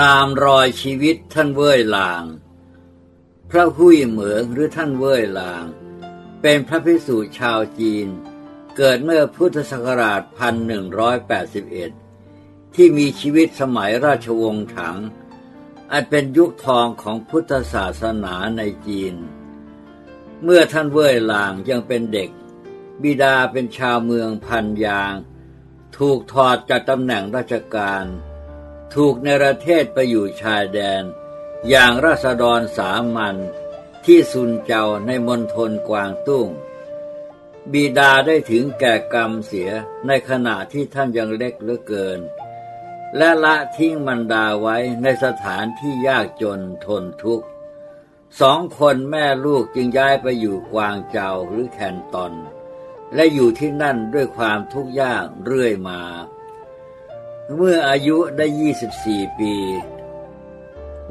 ตามรอยชีวิตท่านเว่ยหลาง พระหุยเหมืองหรือท่านเว่ยหลาง เป็นพระภิกษุชาวจีน เกิดเมื่อพุทธศักราช 1181 ที่มีชีวิตสมัยราชวงศ์ถัง อันเป็นยุคทองของพุทธศาสนาในจีน เมื่อท่านเว่ยหลางยังเป็นเด็ก บิดาเป็นชาวเมืองพันยาง ถูกถอดจากตำแหน่งราชการ ถูกในประเทศไปอยู่ชายแดน อย่างราษฎรสามัญที่ซุนเจ้าในมณฑลกวางตุ้ง บิดาได้ถึงแก่กรรมเสียในขณะที่ท่านยังเล็กเหลือเกิน และละทิ้งมันดาไว้ในสถานที่ยากจนทนทุกข์สองคนแม่ลูกจึงย้ายไปอยู่กวางเจ้าหรือแคนตอน และอยู่ที่นั่นด้วยความทุกข์ยากเรื่อยมา เมื่ออายุได้ 24 ปี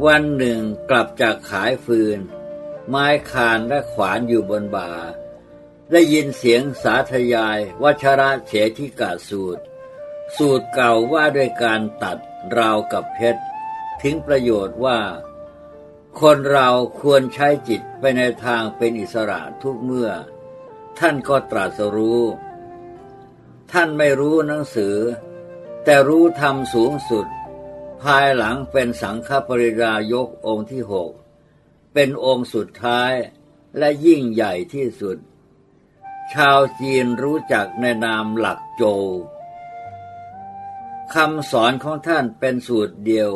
วันหนึ่งกลับจากขายฟืน ไม้คานและขวานอยู่บนบ่า ได้ยินเสียงสาธยายวัชระเฉทิกาสูตร สูตรเก่าว่าด้วยการตัดราวกับเพชรถึงประโยชน์ว่า คนเราควรใช้จิตไปในทางเป็นอิสระทุกเมื่อ ท่านก็ตรัสรู้ ท่านไม่รู้หนังสือ แต่รู้ธรรมสูงสุด ภายหลังเป็นสังฆปริรายกองค์ที่หกเป็นองค์สุดท้ายและยิ่งใหญ่ที่สุด ชาวจีนรู้จักในนามหลักโจคำสอนของท่านเป็นสูตรเดียว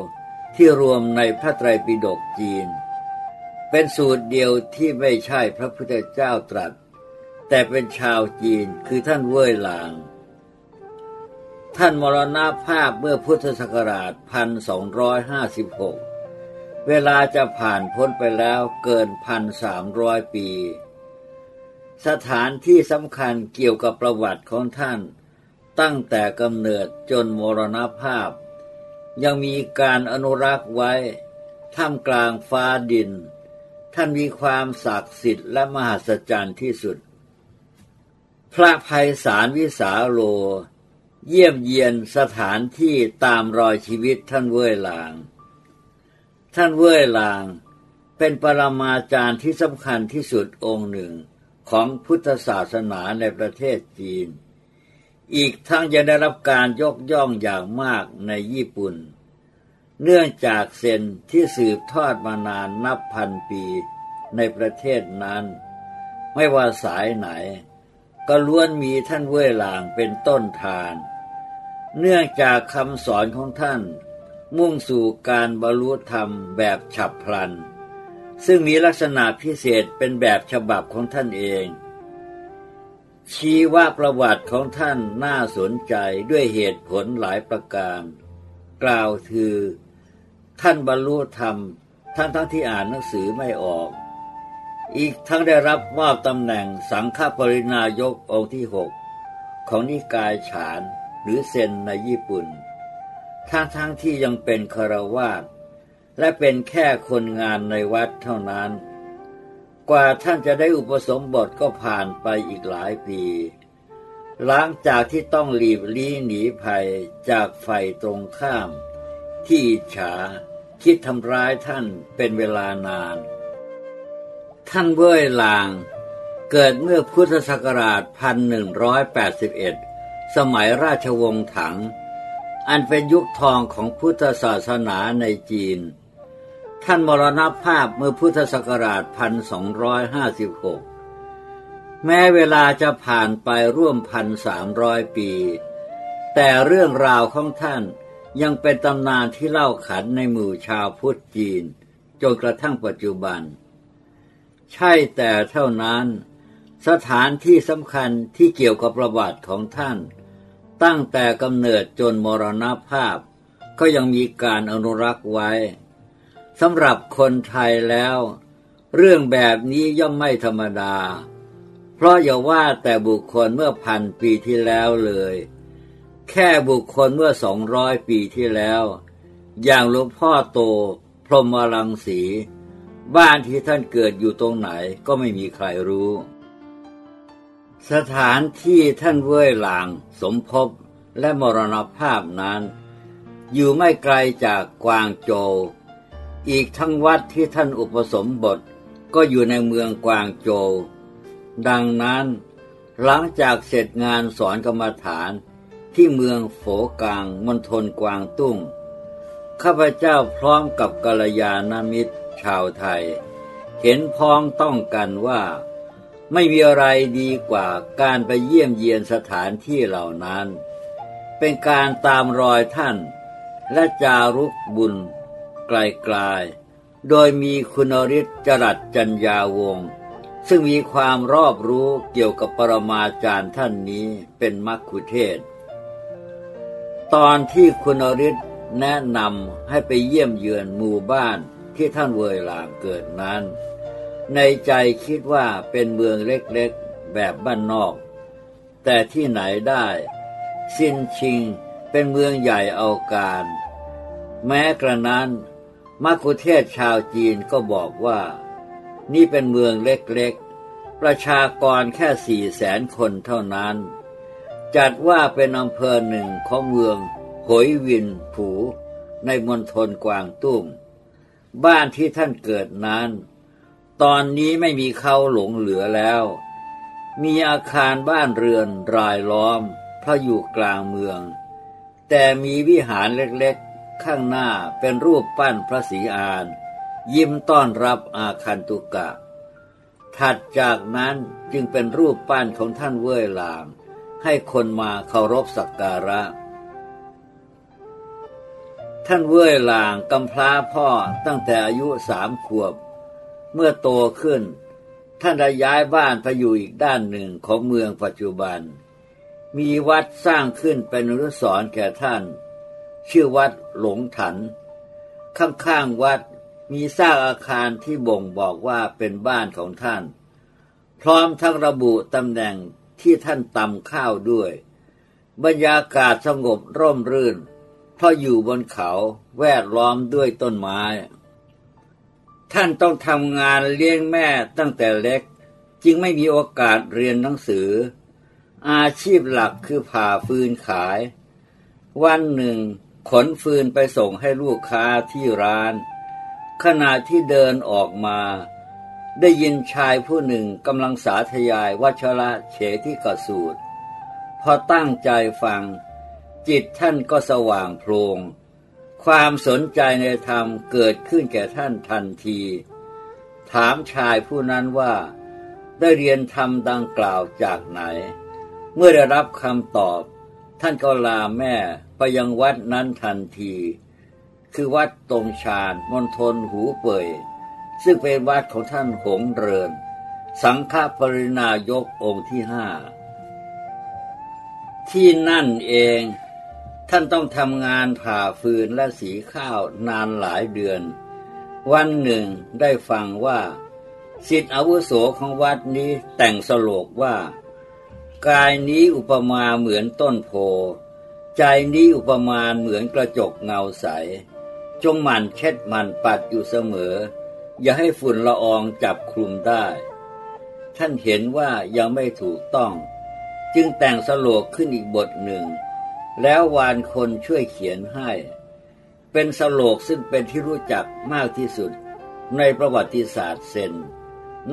ที่รวมในพระไตรปิฎกจีน เป็นสูตรเดียวที่ไม่ใช่พระพุทธเจ้าตรัส แต่เป็นชาวจีนคือท่านเว่ยหลาง ท่านมรณาภาพเมื่อพุทธศักราชพันสองร้อยห้าสิบหกเวลาจะผ่านพ้นไปแล้วเกินพันสามร้อยปี สถานที่สำคัญเกี่ยวกับประวัติของท่าน ตั้งแต่กำเนิดจนมรณภาพ ยังมีการอนุรักษ์ไว้ท่ามกลางฟ้าดิน ท่านมีความศักดิ์สิทธิ์และมหัศจรรย์ที่สุด พระภัยสารวิสาโล เยี่ยมเยียนสถานที่ตามรอยชีวิตท่านเว่ยหลาง ท่านเว่ยหลาง เป็นปรมาจารย์ที่สำคัญที่สุดองค์หนึ่งของพุทธศาสนาในประเทศจีน อีกทั้งยังได้รับการยกย่องอย่างมากในญี่ปุ่น เนื่องจากเซนที่สืบทอดมานานนับพันปีในประเทศนั้น ไม่ว่าสายไหน ก็ล้วนมีท่านเว่ยหลางเป็นต้นทาน เนื่องจากคำสอนของท่าน มุ่งสู่การบรรลุธรรมแบบฉับพลัน ซึ่งมีลักษณะพิเศษเป็นแบบฉบับของท่านเอง ชี้ว่าประวัติของท่านน่าสนใจด้วยเหตุผลหลายประการ กล่าวคือ ท่านบรรลุธรรมทั้งทั้งที่อ่านหนังสือไม่ออก อีกทั้งได้รับมอบตำแหน่งสังฆปรินายกองค์ที่หกของนิกายฉาน หรือเซนในญี่ปุ่น ทั้งทั้งที่ยังเป็นคารวาสและเป็นแค่คนงานในวัดเท่านั้น กว่าท่านจะได้อุปสมบทก็ผ่านไปอีกหลายปี หลังจากที่ต้องหลีบลี้หนีภัยจากไฟตรงข้าม ที่ฉาคิดทำร้ายท่านเป็นเวลานาน ท่านเว่ยลางเกิดเมื่อพุทธศักราช 1181 สมัยราชวงศ์ถัง อันเป็นยุคทองของพุทธศาสนาในจีน ท่านมรณภาพเมื่อพุทธศักราชพันสองร้อยห้าสิบหกแม้เวลาจะผ่านไปร่วมพันสามร้อยปี แต่เรื่องราวของท่านยังเป็นตำนานที่เล่าขันในหมู่ชาวพุทธจีน จนกระทั่งปัจจุบัน ใช่แต่เท่านั้นสถานที่สำคัญที่เกี่ยวกับประวัติของท่าน ตั้งแต่กำเนิดจนมรณภาพ ก็ยังมีการอนุรักษ์ไว้สำหรับคนไทยแล้ว เรื่องแบบนี้ย่อมไม่ธรรมดา เพราะอย่าว่าแต่บุคคลเมื่อพันปีที่แล้วเลย แค่บุคคลเมื่อสองร้อยปีที่แล้ว อย่างหลวงพ่อโต พรหมรังสี บ้านที่ท่านเกิดอยู่ตรงไหนก็ไม่มีใครรู้ สถานที่ท่านเว่ยหลางสมภพและมรณภาพนั้น อยู่ไม่ไกลจากกวางโจวอีกทั้งวัดที่ท่านอุปสมบทก็อยู่ในเมืองกวางโจวดังนั้นหลังจากเสร็จงานสอนกรรมฐานที่เมืองโฝกลางมณฑลกวางตุ้ง ข้าพเจ้าพร้อมกับกัลยาณมิตรชาวไทย เห็นพ้องต้องกันว่า ไม่มีอะไรดีกว่าการไปเยี่ยมเยียนสถานที่เหล่านั้น เป็นการตามรอยท่าน และจารุกบุญ ไกลๆ โดยมีคุณฤทธิ์จรัสจัญญาวงศ์ซึ่งมีความรอบรู้เกี่ยวกับปรมาจารย์ท่านนี้เป็นมักคุเทศ ตอนที่คุณฤทธิ์แนะนำให้ไปเยี่ยมเยือนหมู่บ้านที่ท่านเวยลางเกิดนั้น ในใจคิดว่าเป็นเมืองเล็กๆแบบบ้านนอก แต่ที่ไหนได้ ซินชิงเป็นเมืองใหญ่เอาการ แม้กระนั้นมักคุเทศชาวจีนก็บอกว่า นี่เป็นเมืองเล็กๆ ประชากรแค่สี่แสนคนเท่านั้น จัดว่าเป็นอำเภอหนึ่งของเมืองหอยวินผู ในมณฑลกวางตุ้งบ้านที่ท่านเกิดนั้น ตอนนี้ไม่มีเขาหลงเหลือแล้ว มีอาคารบ้านเรือนรายล้อมเพราะอยู่กลางเมือง แต่มีวิหารเล็กๆ ข้างหน้าเป็นรูปปั้นพระศรีอาน ยิ้มต้อนรับอาคันตุกะ ถัดจากนั้นจึงเป็นรูปปั้นของท่านเว่ยหลางให้คนมาเคารพสักการะ ท่านเว่ยหลางกำพร้าพ่อตั้งแต่อายุสามขวบ เมื่อโตขึ้น ท่านได้ย้ายบ้านไปอยู่อีกด้านหนึ่งของเมืองปัจจุบัน มีวัดสร้างขึ้นเป็นอนุสรณ์แก่ท่าน ชื่อวัดหลงถัน ข้างๆวัดมีสร้างอาคารที่บ่งบอกว่าเป็นบ้านของท่าน พร้อมทั้งระบุตำแหน่งที่ท่านตำข้าวด้วย บรรยากาศสงบร่มรื่น เพราะอยู่บนเขาแวดล้อมด้วยต้นไม้ ท่านต้องทำงานเลี้ยงแม่ตั้งแต่เล็ก จึงไม่มีโอกาสเรียนหนังสือ อาชีพหลักคือผ่าฟืนขาย วันหนึ่ง ขนฟืนไปส่งให้ลูกค้าที่ร้าน ขณะที่เดินออกมา ได้ยินชายผู้หนึ่งกำลังสาธยายวัชระเฉที่กสูตร พอตั้งใจฟัง จิตท่านก็สว่างโพลง ความสนใจในธรรมเกิดขึ้นแก่ท่านทันที ถามชายผู้นั้นว่าได้เรียนธรรมดังกล่าวจากไหน เมื่อได้รับคำตอบ ท่านก็ลาแม่ไปยังวัดนั้นทันที คือวัดตรงชาญมณฑลหูเป่ยซึ่งเป็นวัดของท่านหงเริน สังฆปรินายกองค์ที่ห้าที่นั่นเอง ท่านต้องทำงานผ่าฟืนและสีข้าวนานหลายเดือน วันหนึ่งได้ฟังว่าสิทธิอาวุโสของวัดนี้แต่งสโลกว่า กายนี้อุปมาเหมือนต้นโพ ใจนี้อุปมาเหมือนกระจกเงาใส จงหมั่นเช็ดหมันปัดอยู่เสมอ อย่าให้ฝุ่นละอองจับคลุมได้ ท่านเห็นว่ายังไม่ถูกต้อง จึงแต่งสโลกขึ้นอีกบทหนึ่ง แล้ววานคนช่วยเขียนให้ เป็นสโลกซึ่งเป็นที่รู้จักมากที่สุดในประวัติศาสตร์เซน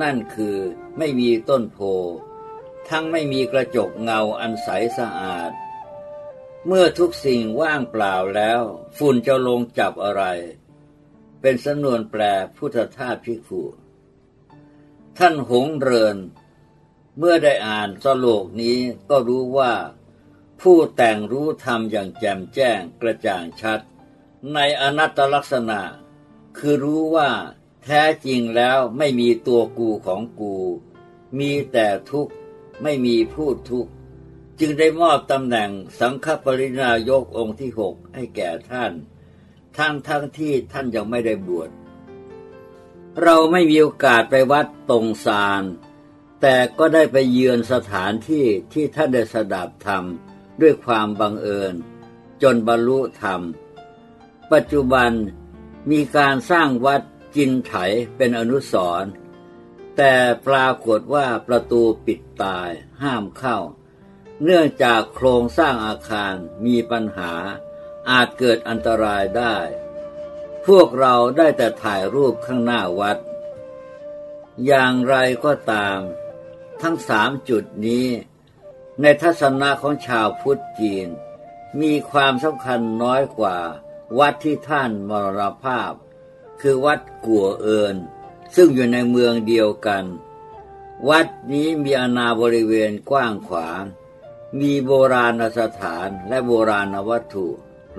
นั่นคือไม่มีต้นโพ ทั้งไม่มีกระจกเงาอันใสสะอาด เมื่อทุกสิ่งว่างเปล่าแล้ว ฝุ่นจะลงจับอะไร เป็นสำนวนแปลพุทธทาสพิคุท่านหงเริน เมื่อได้อ่านสโลกนี้ก็รู้ว่า ผู้แต่งรู้ธรรมอย่างแจ่มแจ้งกระจ่างชัด ในอนัตตลักษณะ คือรู้ว่าแท้จริงแล้วไม่มีตัวกูของกู มีแต่ทุกข์ไม่มีพูดทุกข์จึงได้มอบตำแหน่งสังฆปรินายกองค์ที่หกให้แก่ท่าน ทั้งทั้งที่ท่านยังไม่ได้บวชเราไม่มีโอกาสไปวัดตรงซานแต่ก็ได้ไปเยือนสถานที่ที่ท่านได้สดับธรรม ด้วยความบังเอิญ จนบรรลุธรรม ปัจจุบันมีการสร้างวัดจินไถเป็นอนุสรณ์แต่ปรากฏว่าประตูปิดตายห้ามเข้า เนื่องจากโครงสร้างอาคารมีปัญหา อาจเกิดอันตรายได้ พวกเราได้แต่ถ่ายรูปข้างหน้าวัด อย่างไรก็ตาม ทั้งสามจุดนี้ ในทัศนะของชาวพุทธจีน มีความสำคัญน้อยกว่า วัดที่ท่านมรณภาพ คือวัดกัวเอิน ซึ่งอยู่ในเมืองเดียวกัน วัดนี้มีอาณาบริเวณกว้างขวาง มีโบราณสถานและโบราณวัตถุ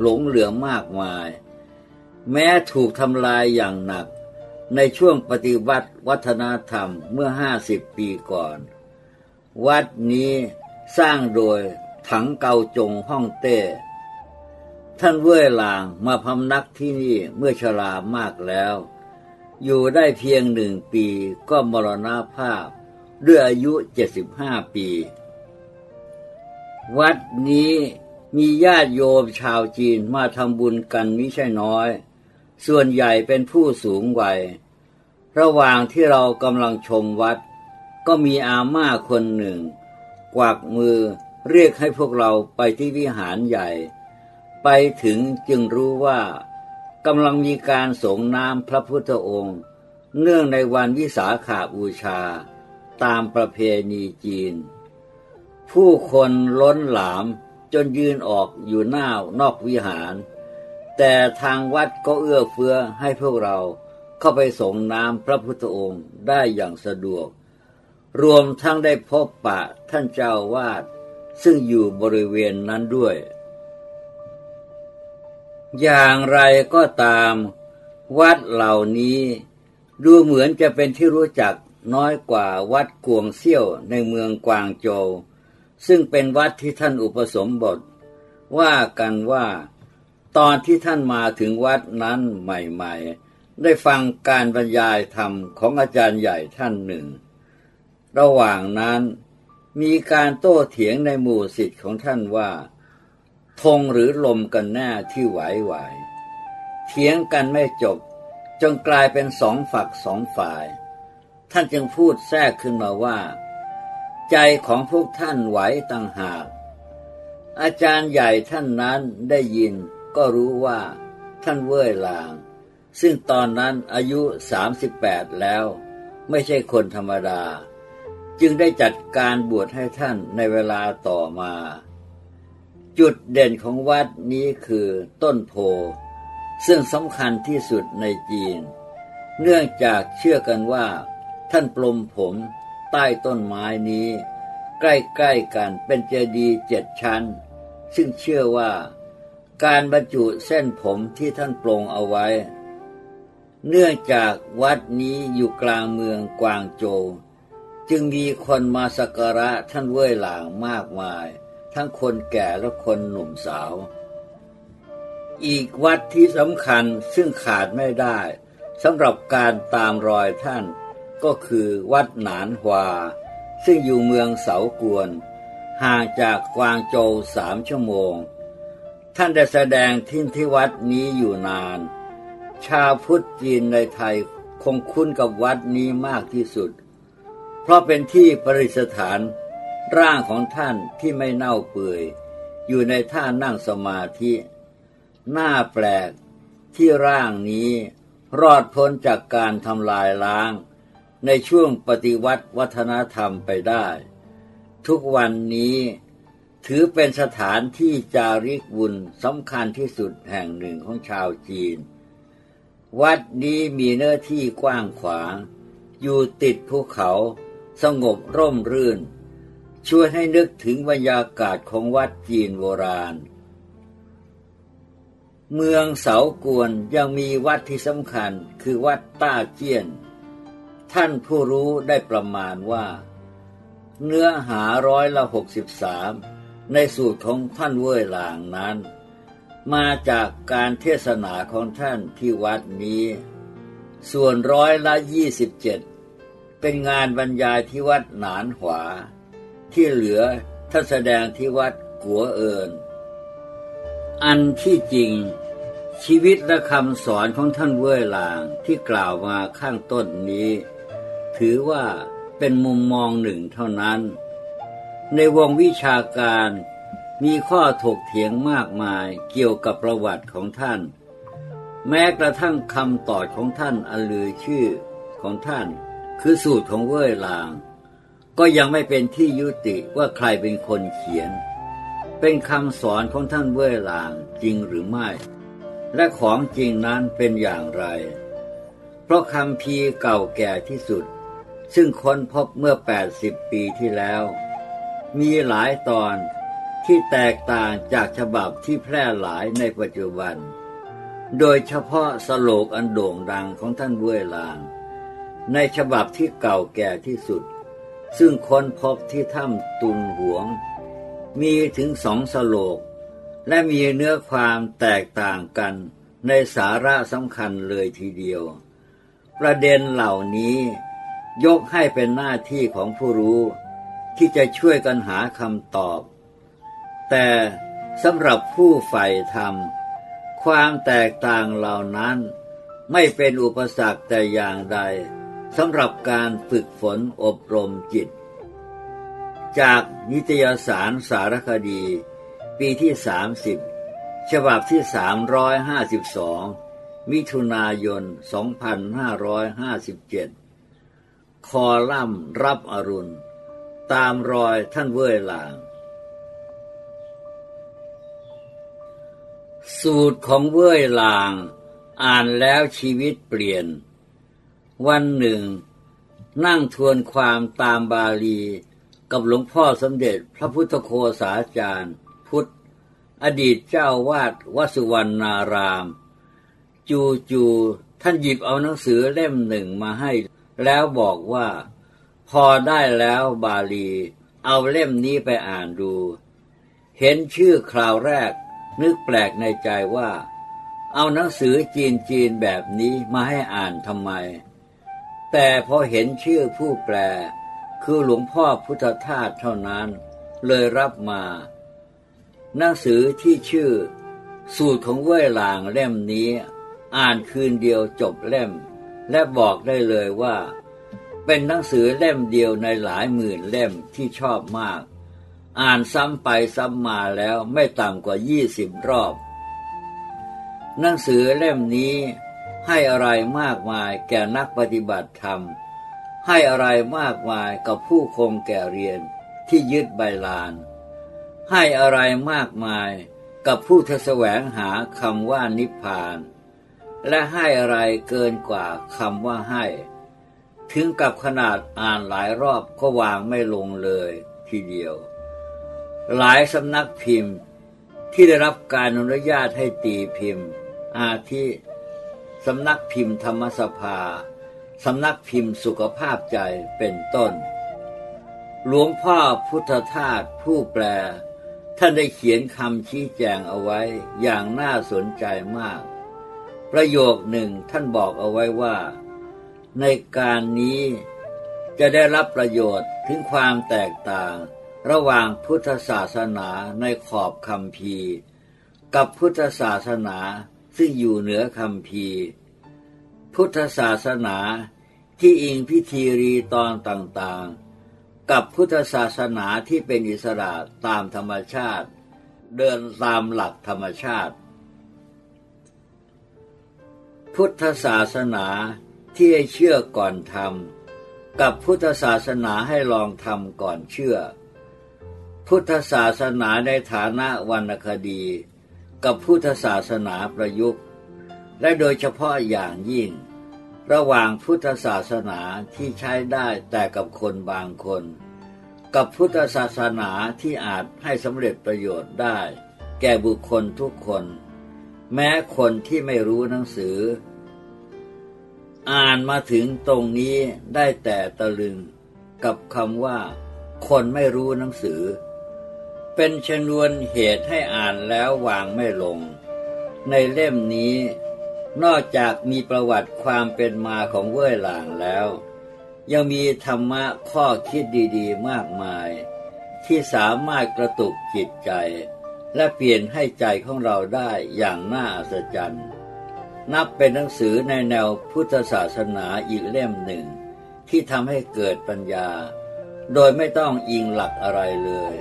หลงเหลือมากมาย แม้ถูกทำลายอย่างหนัก ในช่วงปฏิวัติวัฒนธรรมเมื่อห้าสิบปีก่อน วัดนี้ สร้างโดยถังเกาจงฮ่องเต้ ท่านเว่ยหลางมาพำนักที่นี่เมื่อชรามากแล้ว อยู่ได้เพียงหนึ่งปีก็มรณาภาพด้วยอายุเจ็ดสิบห้าปี วัดนี้มีญาติโยมชาวจีนมาทำบุญกันมิใช่น้อย ส่วนใหญ่เป็นผู้สูงวัย ระหว่างที่เรากำลังชมวัด ก็มีอาม่าคนหนึ่ง กวักมือเรียกให้พวกเราไปที่วิหารใหญ่ ไปถึงจึงรู้ว่ากำลังมีการสงน้ำพระพุทธองค์ เนื่องในวันวิสาขาบูชา ตามประเพณีจีน ผู้คนล้นหลามจนยืนออกอยู่หน้านอกวิหาร แต่ทางวัดก็เอื้อเฟื้อให้พวกเราเข้าไปส่งน้ำพระพุทธองค์ได้อย่างสะดวก รวมทั้งได้พบปะท่านเจ้าวาดซึ่งอยู่บริเวณนั้นด้วย อย่างไรก็ตาม วัดเหล่านี้ดูเหมือนจะเป็นที่รู้จักน้อยกว่าวัดกวงเซี่ยวในเมืองกวางโจว ซึ่งเป็นวัดที่ท่านอุปสมบท ว่ากันว่า ตอนที่ท่านมาถึงวัดนั้นใหม่ ๆ ได้ฟังการบรรยายธรรมของอาจารย์ใหญ่ท่านหนึ่ง ระหว่างนั้นมีการโต้เถียงในหมู่สิทธิ์ของท่านว่าธงหรือลมกันแน่ที่ไหวไหวเถียงกันไม่จบจนกลายเป็นสองฝักสองฝ่าย ท่านจึงพูดแทรกขึ้นมาว่า ใจของพวกท่านไหวต่างหาก อาจารย์ใหญ่ท่านนั้นได้ยินก็รู้ว่าท่านเว่ยลาง ซึ่งตอนนั้นอายุสามสิบแปดแล้ว ไม่ใช่คนธรรมดา จึงได้จัดการบวชให้ท่านในเวลาต่อมา จุดเด่นของวัดนี้คือต้นโพ ซึ่งสำคัญที่สุดในจีน เนื่องจากเชื่อกันว่า ท่านปลมผมใต้ต้นไม้นี้ ใกล้ๆกันเป็นเจดีย์เจ็ดชั้น ซึ่งเชื่อว่าการบรรจุเส้นผมที่ท่านปรงเอาไว้ เนื่องจากวัดนี้อยู่กลางเมืองกวางโจว จึงมีคนมาสักการะท่านเว่ยหลางมากมาย ทั้งคนแก่และคนหนุ่มสาว อีกวัดที่สำคัญซึ่งขาดไม่ได้สำหรับการตามรอยท่านก็คือวัดหนานฮวา ซึ่งอยู่เมืองเสากวน ห่างจากกวางโจวสามชั่วโมง ท่านได้แสดงทิ้นที่วัดนี้อยู่นาน ชาวพุทธจีนในไทยคงคุ้นกับวัดนี้มากที่สุด เพราะเป็นที่ประดิษฐาน ร่างของท่านที่ไม่เน่าเปื่อย อยู่ในท่านั่งสมาธิ หน้าแปลกที่ร่างนี้รอดพ้นจากการทำลายล้าง ในช่วงปฏิวัติวัฒนธรรมไปได้ ทุกวันนี้ถือเป็นสถานที่จาริกบุญสำคัญที่สุดแห่งหนึ่งของชาวจีน วัดนี้มีเนื้อที่กว้างขวาง อยู่ติดภูเขา สงบร่มรื่นช่วยให้นึกถึงบรรยากาศของวัดจีนโบราณ เมืองเสากวนยังมีวัดที่สำคัญคือวัดต้าเจี้ยน ท่านผู้รู้ได้ประมาณว่า เนื้อหาร้อยละหกสิบสามในสูตรของท่านเว่ยหลางนั้น มาจากการเทศนาของท่านที่วัดนี้ ส่วนร้อยละยี่สิบเจ็ด เป็นงานบรรยายที่วัดหนานหวา ที่เหลือท่านแสดงที่วัดกัวเอินอันที่จริง ชีวิตและคำสอนของท่านเว่ยหลางที่กล่าวมาข้างต้นนี้ ถือว่าเป็นมุมมองหนึ่งเท่านั้น ในวงวิชาการมีข้อถกเถียงมากมายเกี่ยวกับประวัติของท่าน แม้กระทั่งคำตอบของท่านอันลือชื่อของท่าน คือสูตรของเว่ยหลาง ก็ยังไม่เป็นที่ยุติว่าใครเป็นคนเขียน เป็นคำสอนของท่านเว่ยหลางจริงหรือไม่ และของจริงนั้นเป็นอย่างไร เพราะคำพีเก่าแก่ที่สุด ซึ่งค้นพบเมื่อ 80 ปีที่แล้ว มีหลายตอนที่แตกต่างจากฉบับที่แพร่หลายในปัจจุบัน โดยเฉพาะสโลกอันโด่งดังของท่านเว่ยหลาง ในฉบับที่เก่าแก่ที่สุด ซึ่งค้นพบที่ถ้ำตุนหวง มีถึงสองสโลก และมีเนื้อความแตกต่างกันในสาระสำคัญเลยทีเดียว ประเด็นเหล่านี้ยกให้เป็นหน้าที่ของผู้รู้ ที่จะช่วยกันหาคำตอบ แต่สำหรับผู้ใฝ่ธรรม ความแตกต่างเหล่านั้น ไม่เป็นอุปสรรคแต่อย่างใด สำหรับการฝึกฝนอบรมจิต จากนิตยสารสารคดี ปีที่ 30 ฉบับที่ 352 มิถุนายน 2557 คอลัมน์รับอรุณ ตามรอยท่านเว่ยหลาง สูตรของเว่ยหลาง อ่านแล้วชีวิตเปลี่ยน วันหนึ่ง นั่งทวนความตามบาลี กับหลวงพ่อสมเด็จพระพุทธโคสาจารย์ พุทธ อดีตเจ้าวาดวสุวรรณาราม จูจูท่านหยิบเอาหนังสือเล่มหนึ่งมาให้ แล้วบอกว่า พอได้แล้วบาลี เอาเล่มนี้ไปอ่านดู เห็นชื่อคราวแรก นึกแปลกในใจว่าเอาหนังสือจีนจีนแบบนี้มาให้อ่านทำไม แต่พอเห็นชื่อผู้แปล คือหลวงพ่อพุทธทาสเท่านั้น เลยรับมา หนังสือที่ชื่อ สูตรของเว่ยหลางเล่มนี้ อ่านคืนเดียวจบเล่ม และบอกได้เลยว่า เป็นหนังสือเล่มเดียวในหลายหมื่นเล่มที่ชอบมาก อ่านซ้ำไปซ้ำมาแล้วไม่ต่ำกว่ายี่สิบรอบ หนังสือเล่มนี้ ให้อะไรมากมายแก่นักปฏิบัติธรรม ให้อะไรมากมายกับผู้คงแก่เรียนที่ยึดใบลาน ให้อะไรมากมายกับผู้ทแสวงหาคำว่านิพพาน และให้อะไรเกินกว่าคำว่าให้ ถึงกับขนาดอ่านหลายรอบก็วางไม่ลงเลยทีเดียว หลายสำนักพิมพ์ที่ได้รับการอนุญาตให้ตีพิมพ์ อาทิ สำนักพิมพ์ธรรมสภา สำนักพิมพ์สุขภาพใจเป็นต้น หลวงพ่อพุทธทาสผู้แปล ท่านได้เขียนคำชี้แจงเอาไว้อย่างน่าสนใจมาก ประโยคหนึ่งท่านบอกเอาไว้ว่า ในการนี้จะได้รับประโยชน์ถึงความแตกต่าง ระหว่างพุทธศาสนาในขอบคำพีกับพุทธศาสนา ซึ่งอยู่เหนือคำพีพุทธศาสนาที่อิงพิธีรีตอนต่างๆ กับพุทธศาสนาที่เป็นอิสระตามธรรมชาติ เดินตามหลักธรรมชาติ พุทธศาสนาที่ให้เชื่อก่อนทำกับพุทธศาสนาให้ลองทำก่อนเชื่อ พุทธศาสนาในฐานะวรรณคดี กับพุทธศาสนาประยุกต์ และโดยเฉพาะอย่างยิ่ง ระหว่างพุทธศาสนาที่ใช้ได้แต่กับคนบางคน กับพุทธศาสนาที่อาจให้สำเร็จประโยชน์ได้ แก่บุคคลทุกคน แม้คนที่ไม่รู้หนังสือ อ่านมาถึงตรงนี้ได้แต่ตะลึงกับคำว่า คนไม่รู้หนังสือ เป็นชนวนเหตุให้อ่านแล้ววางไม่ลง ในเล่มนี้ นอกจากมีประวัติความเป็นมาของเว่ยหลางแล้ว ยังมีธรรมะข้อคิดดีๆ มากมาย ที่สามารถกระตุกจิตใจ และเปลี่ยนให้ใจของเราได้อย่างน่าอัศจรรย์ นับเป็นหนังสือในแนวพุทธศาสนาอีกเล่มหนึ่ง ที่ทำให้เกิดปัญญา โดยไม่ต้องอิงหลักอะไรเลย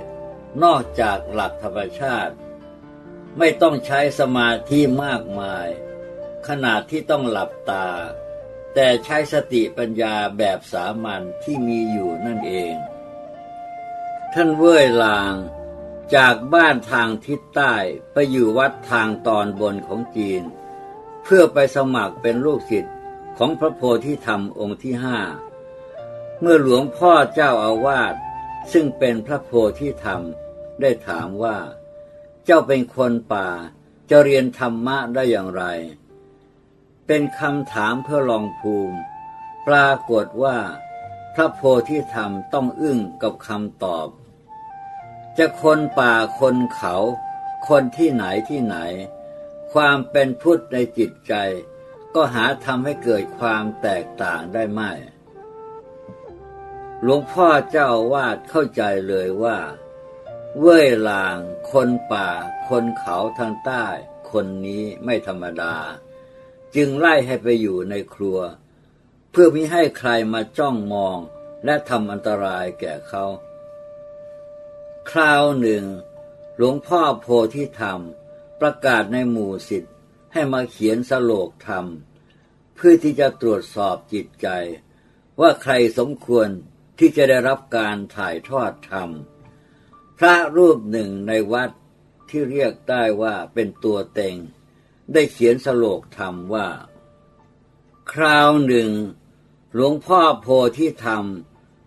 นอกจากหลักธรรมชาติ ไม่ต้องใช้สมาธิมากมาย ขนาดที่ต้องหลับตา แต่ใช้สติปัญญาแบบสามัญที่มีอยู่นั่นเอง ท่านเว่ยลางจากบ้านทางทิศใต้ไปอยู่วัดทางตอนบนของจีน เพื่อไปสมัครเป็นลูกศิษย์ของพระโพธิธรรมองค์ที่ห้าเมื่อหลวงพ่อเจ้าอาวาสซึ่งเป็นพระโพธิธรรม ได้ถามว่า เจ้าเป็นคนป่าจะเรียนธรรมะได้อย่างไร เป็นคำถามเพื่อลองภูมิ ปรากฏว่า พระโพธิธรรมต้องอึ้งกับคำตอบ จะคนป่าคนเขา คนที่ไหนที่ไหน ความเป็นพุทธในจิตใจ ก็หาทำให้เกิดความแตกต่างได้ไม่หลวงพ่อเจ้าวาดเข้าใจเลยว่า เว่ยลาง คนป่า คนเขาทางใต้ คนนี้ไม่ธรรมดา จึงไล่ให้ไปอยู่ในครัว เพื่อมิให้ใครมาจ้องมอง และทำอันตรายแก่เขา คราวหนึ่ง หลวงพ่อโพธิธรรม ประกาศในหมู่สิทธิ์ให้มาเขียนสโลกธรรม เพื่อที่จะตรวจสอบจิตใจ ว่าใครสมควรที่จะได้รับการถ่ายทอดธรรม พระรูปหนึ่งในวัดที่เรียกได้ว่าเป็นตัวเต็ง ได้เขียนสโลกธรรมว่า คราวหนึ่ง หลวงพ่อโพธิธรรม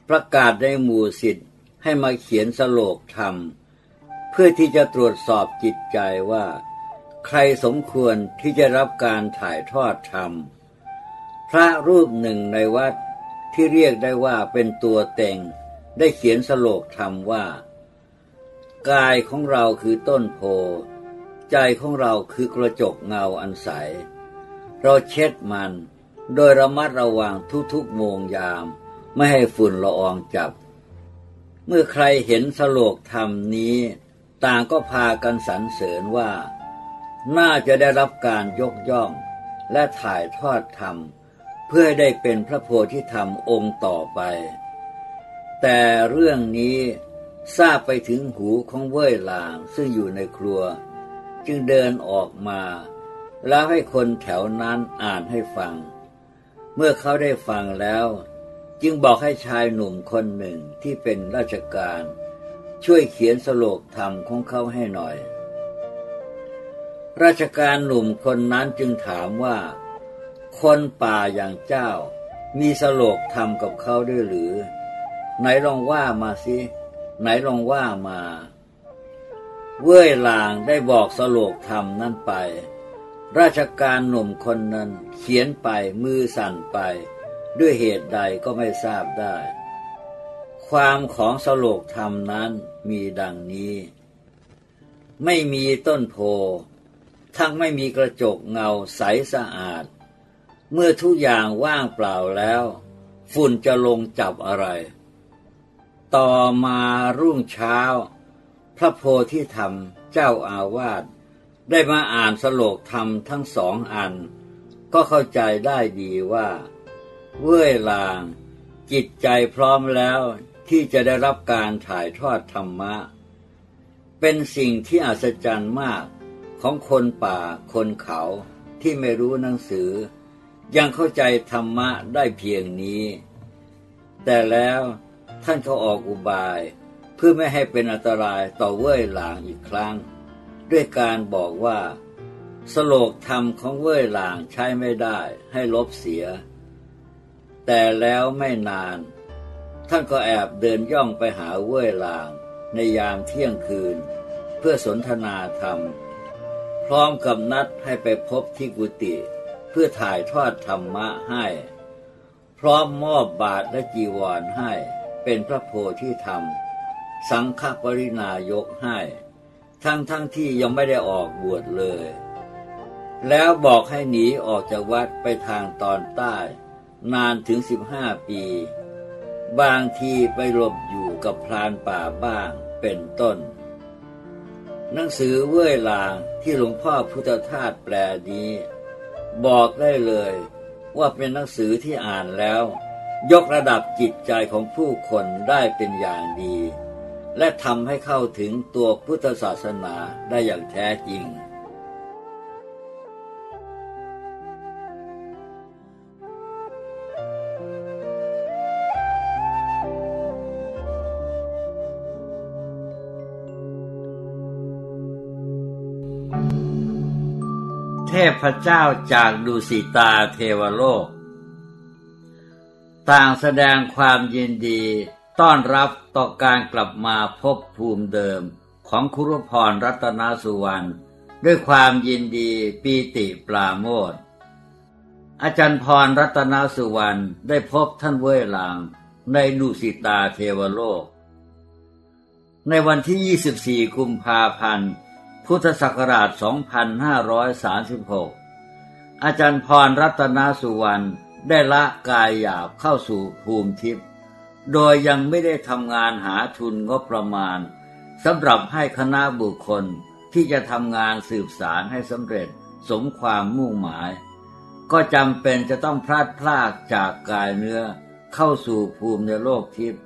ประกาศในหมู่สิทธิ์ให้มาเขียนสโลกธรรม เพื่อที่จะตรวจสอบจิตใจว่า ใครสมควรที่จะรับการถ่ายทอดธรรม พระรูปหนึ่งในวัดที่เรียกได้ว่าเป็นตัวเต็ง ได้เขียนสโลกธรรมว่า กายของเราคือต้นโพ ใจของเราคือกระจกเงาอันใส เราเช็ดมันโดยระมัดระวังทุกๆโมงยาม ไม่ให้ฝุ่นละอองจับ เมื่อใครเห็นสโลกธรรมนี้ ต่างก็พากันสรรเสริญว่า น่าจะได้รับการยกย่อง และถ่ายทอดธรรม เพื่อให้ได้เป็นพระโพธิธรรมองค์ต่อไป แต่เรื่องนี้ ทราบไปถึงหูของเว่ยหลางซึ่งอยู่ในครัว จึงเดินออกมา แล้วให้คนแถวนั้นอ่านให้ฟัง เมื่อเขาได้ฟังแล้ว จึงบอกให้ชายหนุ่มคนหนึ่งที่เป็นราชการ ช่วยเขียนสโลกธรรมของเขาให้หน่อย ราชการหนุ่มคนนั้นจึงถามว่า คนป่าอย่างเจ้า มีสโลกทำกับเขาด้วยหรือ ไหนลองว่ามาสิ ไหนลองว่ามา เว้ยหลางได้บอกสโลกธรรมนั่นไป ราชการหนุ่มคนนั้นเขียนไปมือสั่นไป ด้วยเหตุใดก็ไม่ทราบได้ ความของสโลกธรรมนั้นมีดังนี้ ไม่มีต้นโพ ทั้งไม่มีกระจกเงาใสสะอาด เมื่อทุกอย่างว่างเปล่าแล้ว ฝุ่นจะลงจับอะไร ต่อมารุ่งเช้า พระโพธิธรรมเจ้าอาวาสได้มาอ่านสโลกธรรมทั้งสองอัน ก็เข้าใจได้ดีว่า เว้ยลาง จิตใจพร้อมแล้วที่จะได้รับการถ่ายทอดธรรมะ เป็นสิ่งที่อัศจรรย์มากของคนป่าคนเขาที่ไม่รู้หนังสือ ยังเข้าใจธรรมะได้เพียงนี้ แต่แล้ว ท่านเขาออกอุบาย เพื่อไม่ให้เป็นอันตรายต่อเว่ยหลางอีกครั้ง ด้วยการบอกว่า สโลกธรรมของเว่ยหลางใช้ไม่ได้ให้ลบเสีย แต่แล้วไม่นาน ท่านก็แอบเดินย่องไปหาเว่ยหลาง ในยามเที่ยงคืน เพื่อสนทนาธรรม พร้อมกับนัดให้ไปพบที่กุฏิเพื่อถ่ายทอดธรรมะให้ พร้อมมอบบาทและจีวรให้ เป็นพระโพธิธรรม สังฆปรินายกให้ ทั้งทั้งที่ยังไม่ได้ออกบวชเลย แล้วบอกให้หนีออกจากวัดไปทางตอนใต้ นานถึงสิบห้าปี บางทีไปหลบอยู่กับพรานป่าบ้างเป็นต้น หนังสือเว่ยลางที่หลวงพ่อพุทธทาสแปลนี้ บอกได้เลยว่าเป็นหนังสือที่อ่านแล้ว ยกระดับจิตใจของผู้คนได้เป็นอย่างดี และทำให้เข้าถึงตัวพุทธศาสนาได้อย่างแท้จริง เทพเจ้าจากดุสิตาเทวโลก ต่างแสดงความยินดี ต้อนรับต่อการกลับมาพบภูมิเดิมของคุรุพรรัตนสุวรรณด้วยความยินดีปีติปราโมทอาจารย์พรรัตนสุวรรณได้พบท่านเว่ยหลางในดุสิตาเทวโลก ในวันที่ 24 กุมภาพันธ์ พุทธศักราช 2536 อาจารย์พรรัตนสุวรรณ ได้ละกายหยาบเข้าสู่ภูมิทิพย์โดยยังไม่ได้ทำงานหาทุนงบประมาณสำหรับให้คณะบุคคลที่จะทำงานสืบสารให้สำเร็จสมความมุ่งหมาย ก็จำเป็นจะต้องพลาดพลากจากกายเนื้อเข้าสู่ภูมิในโลกทิพย์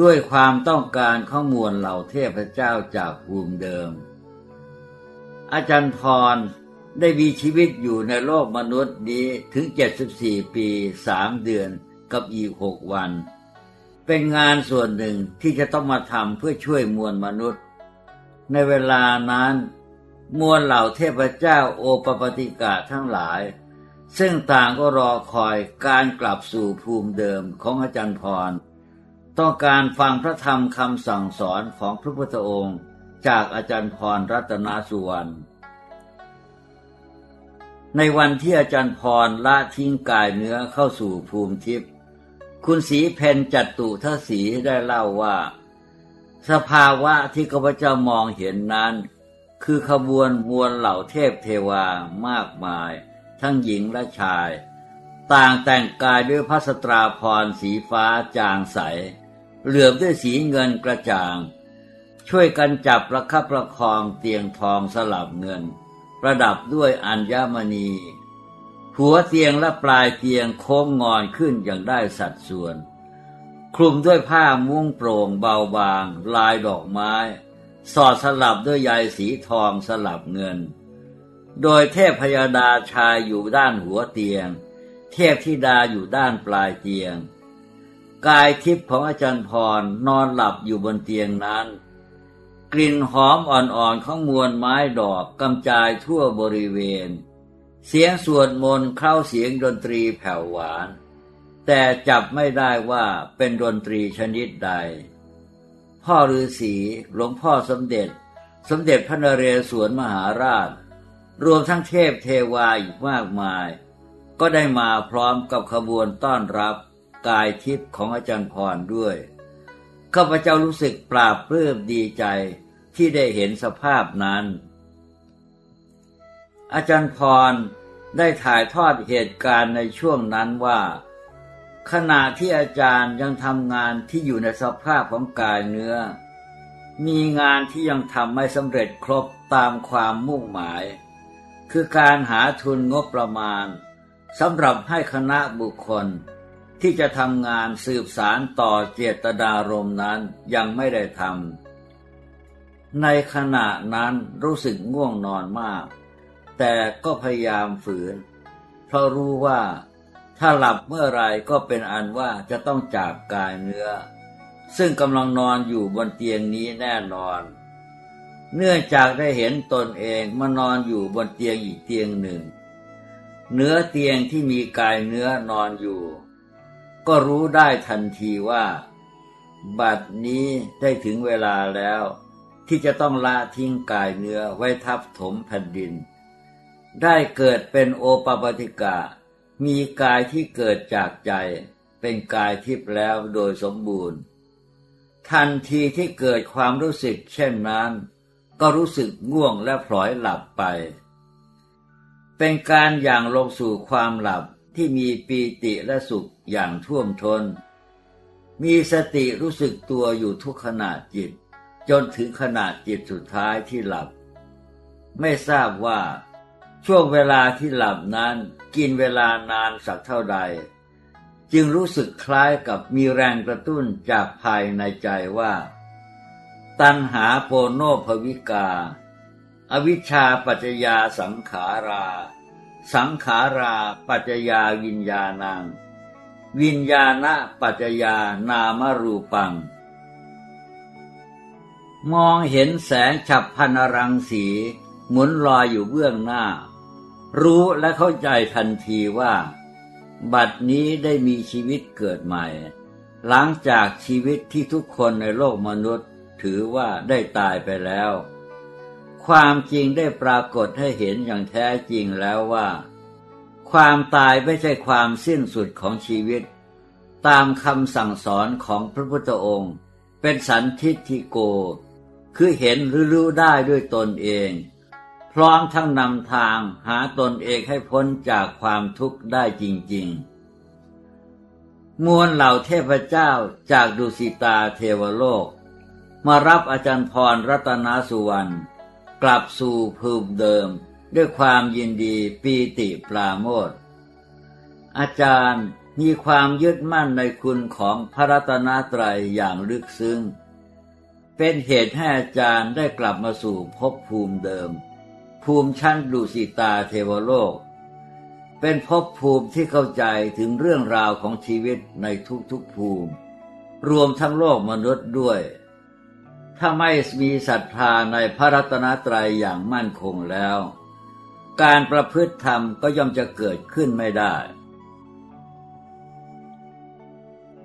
ด้วยความต้องการข้อมวลเหล่าเทพเจ้าจากภูมิเดิม อาจารย์พร ได้มีชีวิตอยู่ในโลกมนุษย์นี้ถึง 74 ปีสามเดือนกับอีกหกวัน เป็นงานส่วนหนึ่งที่จะต้องมาทำเพื่อช่วยมวลมนุษย์ ในเวลานั้น มวลเหล่าเทพเจ้าโอปปติกะทั้งหลาย ซึ่งต่างก็รอคอยการกลับสู่ภูมิเดิมของอาจารย์พร ต้องการฟังพระธรรมคำสั่งสอนของพระพุทธองค์ จากอาจารย์พรรัตนสุวรรณ ในวันที่อาจารย์พรละทิ้งกายเนื้อเข้าสู่ภูมิทิพย์คุณสีเพนจัตุทศีได้เล่าว่า สภาวะที่ข้าพเจ้ามองเห็นนั้น คือขบวนมวลเหล่าเทพเทวามากมาย ทั้งหญิงและชาย ต่างแต่งกายด้วยพระสตราพรสีฟ้าจางใส เหลือบด้วยสีเงินกระจ่าง ช่วยกันจับประคับประคองเตียงทองสลับเงิน ประดับด้วยอัญมณี หัวเตียงและปลายเตียงโค้งงอนขึ้นอย่างได้สัดส่วน คลุมด้วยผ้ามุ้งโปร่งเบาบาง ลายดอกไม้ สอดสลับด้วยใยสีทองสลับเงิน โดยเทพพยาดาชายอยู่ด้านหัวเตียง เทพธิดาอยู่ด้านปลายเตียง กายทิพย์ของอาจารย์พรนอนหลับอยู่บนเตียงนั้น กลิ่นหอมอ่อนๆของมวลไม้ดอกกำจายทั่วบริเวณ เสียงสวดมนต์เข้าเสียงดนตรีแผ่วหวาน แต่จับไม่ได้ว่าเป็นดนตรีชนิดใด พ่อฤาษีหลวงพ่อสมเด็จ สมเด็จพระนเรศวรมหาราช รวมทั้งเทพเทวาอีกมากมาย ก็ได้มาพร้อมกับขบวนต้อนรับกายทิพย์ของอาจารย์พรด้วย ข้าพเจ้ารู้สึกปราบปลื้มดีใจที่ได้เห็นสภาพนั้น อาจารย์พรได้ถ่ายทอดเหตุการณ์ในช่วงนั้นว่า ขณะที่อาจารย์ยังทำงานที่อยู่ในสภาพของกายเนื้อ มีงานที่ยังทำไม่สำเร็จครบตามความมุ่งหมาย คือการหาทุนงบประมาณสำหรับให้คณะบุคคล ที่จะทำงานสืบสารต่อเจตดารมนั้นยังไม่ได้ทำในขณะนั้นรู้สึกง่วงนอนมาก แต่ก็พยายามฝืน เพราะรู้ว่าถ้าหลับเมื่อไรก็เป็นอันว่าจะต้องจากกายเนื้อ ซึ่งกำลังนอนอยู่บนเตียงนี้แน่นอน เนื่องจากได้เห็นตนเองมานอนอยู่บนเตียงอีกเตียงหนึ่ง เนื้อเตียงที่มีกายเนื้อนอนอยู่ ก็รู้ได้ทันทีว่า บัดนี้ได้ถึงเวลาแล้ว ที่จะต้องละทิ้งกายเนื้อไว้ทับถมแผ่นดิน ได้เกิดเป็นโอปปติกะ มีกายที่เกิดจากใจ เป็นกายทิพย์แล้วโดยสมบูรณ์ ทันทีที่เกิดความรู้สึกเช่นนั้น ก็รู้สึกง่วงและพลอยหลับไป เป็นการอย่างลงสู่ความหลับที่มีปีติและสุข อย่างท่วมทนมีสติรู้สึกตัวอยู่ทุกขณะจิต จนถึงขณะจิตสุดท้ายที่หลับ ไม่ทราบว่าช่วงเวลาที่หลับนั้นกินเวลานานสักเท่าใด จึงรู้สึกคล้ายกับมีแรงกระตุ้นจากภายในใจว่า ตัณหาโปโนภวิกา อวิชชาปัจจยาสังขารา สังขาราปัจจยาวิญญาณัง วิญญาณปัจจยานามรูปัง มองเห็นแสงฉับพันรังสี หมุนลอยอยู่เบื้องหน้า รู้และเข้าใจทันทีว่า บัดนี้ได้มีชีวิตเกิดใหม่ หลังจากชีวิตที่ทุกคนในโลกมนุษย์ถือว่าได้ตายไปแล้ว ความจริงได้ปรากฏให้เห็นอย่างแท้จริงแล้วว่า ความตายไม่ใช่ความสิ้นสุดของชีวิต ตามคำสั่งสอนของพระพุทธองค์ เป็นสันทิฏฐิโก คือเห็นหรือรู้ได้ด้วยตนเอง พร้อมทั้งนำทางหาตนเองให้พ้นจากความทุกข์ได้จริง ๆ มวลเหล่าเทพเจ้าจากดุสิตาเทวโลก มารับอาจารย์พรรัตนสุวรรณกลับสู่ภูมิเดิม ด้วยความยินดีปีติปราโมทอาจารย์มีความยึดมั่นในคุณของพระรัตนตรัยอย่างลึกซึ้ง เป็นเหตุให้อาจารย์ได้กลับมาสู่ภพภูมิเดิม ภูมิชั้นดุสิตาเทวโลก เป็นภพภูมิที่เข้าใจถึงเรื่องราวของชีวิตในทุกๆภูมิ รวมทั้งโลกมนุษย์ด้วย ถ้าไม่มีศรัทธาในพระรัตนตรัยอย่างมั่นคงแล้ว การประพฤติธรรมก็ย่อมจะเกิดขึ้นไม่ได้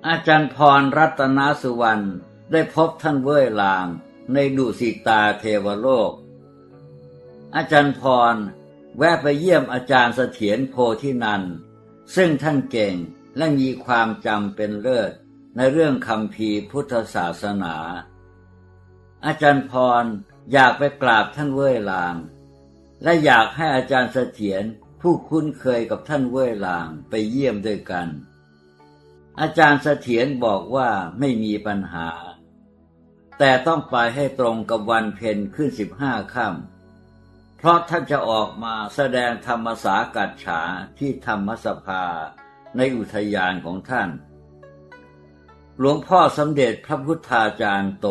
อาจารย์พรรัตนสุวรรณได้พบท่านเว่ยลางในดุสิตาเทวโลก อาจารย์พรแวะไปเยี่ยมอาจารย์เสถียรโพธินันซึ่งท่านเก่งและมีความจำเป็นเลิศในเรื่องคำพีพุทธศาสนา อาจารย์พรอยากไปกราบท่านเว่ยลาง และอยากให้อาจารย์เสถียรผู้คุ้นเคยกับท่านเว่ยลางไปเยี่ยมด้วยกัน อาจารย์เสถียรบอกว่าไม่มีปัญหา แต่ต้องไปให้ตรงกับวันเพ็ญขึ้นสิบห้าค่ำเพราะท่านจะออกมาแสดงธรรมสากัดฉาที่ธรรมสภาในอุทยานของท่าน หลวงพ่อสมเด็จพระพุทธาจารย์โต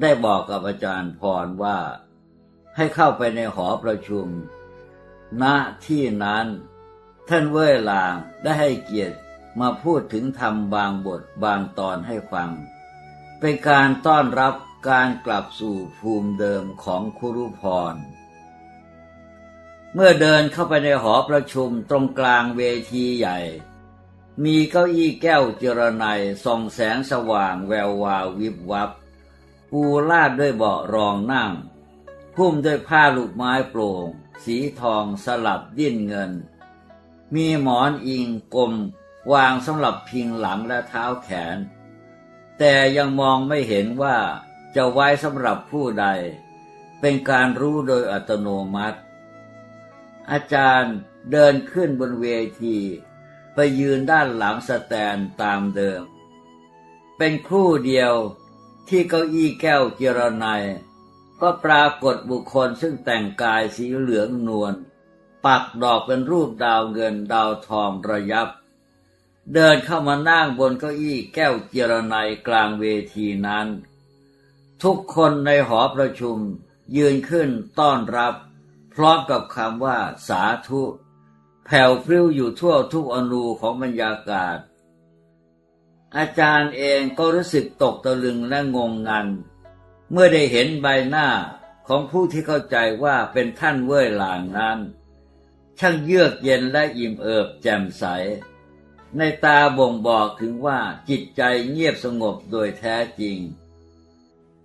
ได้บอกกับอาจารย์พรว่า ให้เข้าไปในหอประชุม ณที่นั้น ท่านเว่ยลางได้ให้เกียรติมาพูดถึงธรรมบางบทบางตอนให้ฟัง เป็นการต้อนรับการกลับสู่ภูมิเดิมของคุรุพร เมื่อเดินเข้าไปในหอประชุมตรงกลางเวทีใหญ่ มีเก้าอี้แก้วเจรไนส่องแสงสว่างแวววาววิบวับ ปูลาดด้วยเบาะรองนั่ง พุ่มด้วยผ้าลูกไม้โปร่ง สีทองสลับดิ้นเงิน มีหมอนอิงกลมวางสำหรับพิงหลังและเท้าแขน แต่ยังมองไม่เห็นว่าจะไว้สำหรับผู้ใด เป็นการรู้โดยอัตโนมัติ อาจารย์เดินขึ้นบนเวที ไปยืนด้านหลังสแตนตามเดิม เป็นคู่เดียวที่เก้าอี้แก้วเจรนาย ก็ปรากฏบุคคลซึ่งแต่งกายสีเหลืองนวลปักดอกเป็นรูปดาวเงินดาวทองระยับ เดินเข้ามานั่งบนเก้าอี้แก้วเจรนายกลางเวทีนั้น ทุกคนในหอประชุมยืนขึ้นต้อนรับ พร้อมกับคำว่าสาธุ แผ่วพริ้วอยู่ทั่วทุกอนูของบรรยากาศ อาจารย์เองก็รู้สึกตกตะลึงและงงงัน เมื่อได้เห็นใบหน้าของผู้ที่เข้าใจว่าเป็นท่านเว่ยหลางนั้น ช่างเยือกเย็นและอิ่มเอิบแจ่มใส ในตาบ่งบอกถึงว่าจิตใจเงียบสงบโดยแท้จริง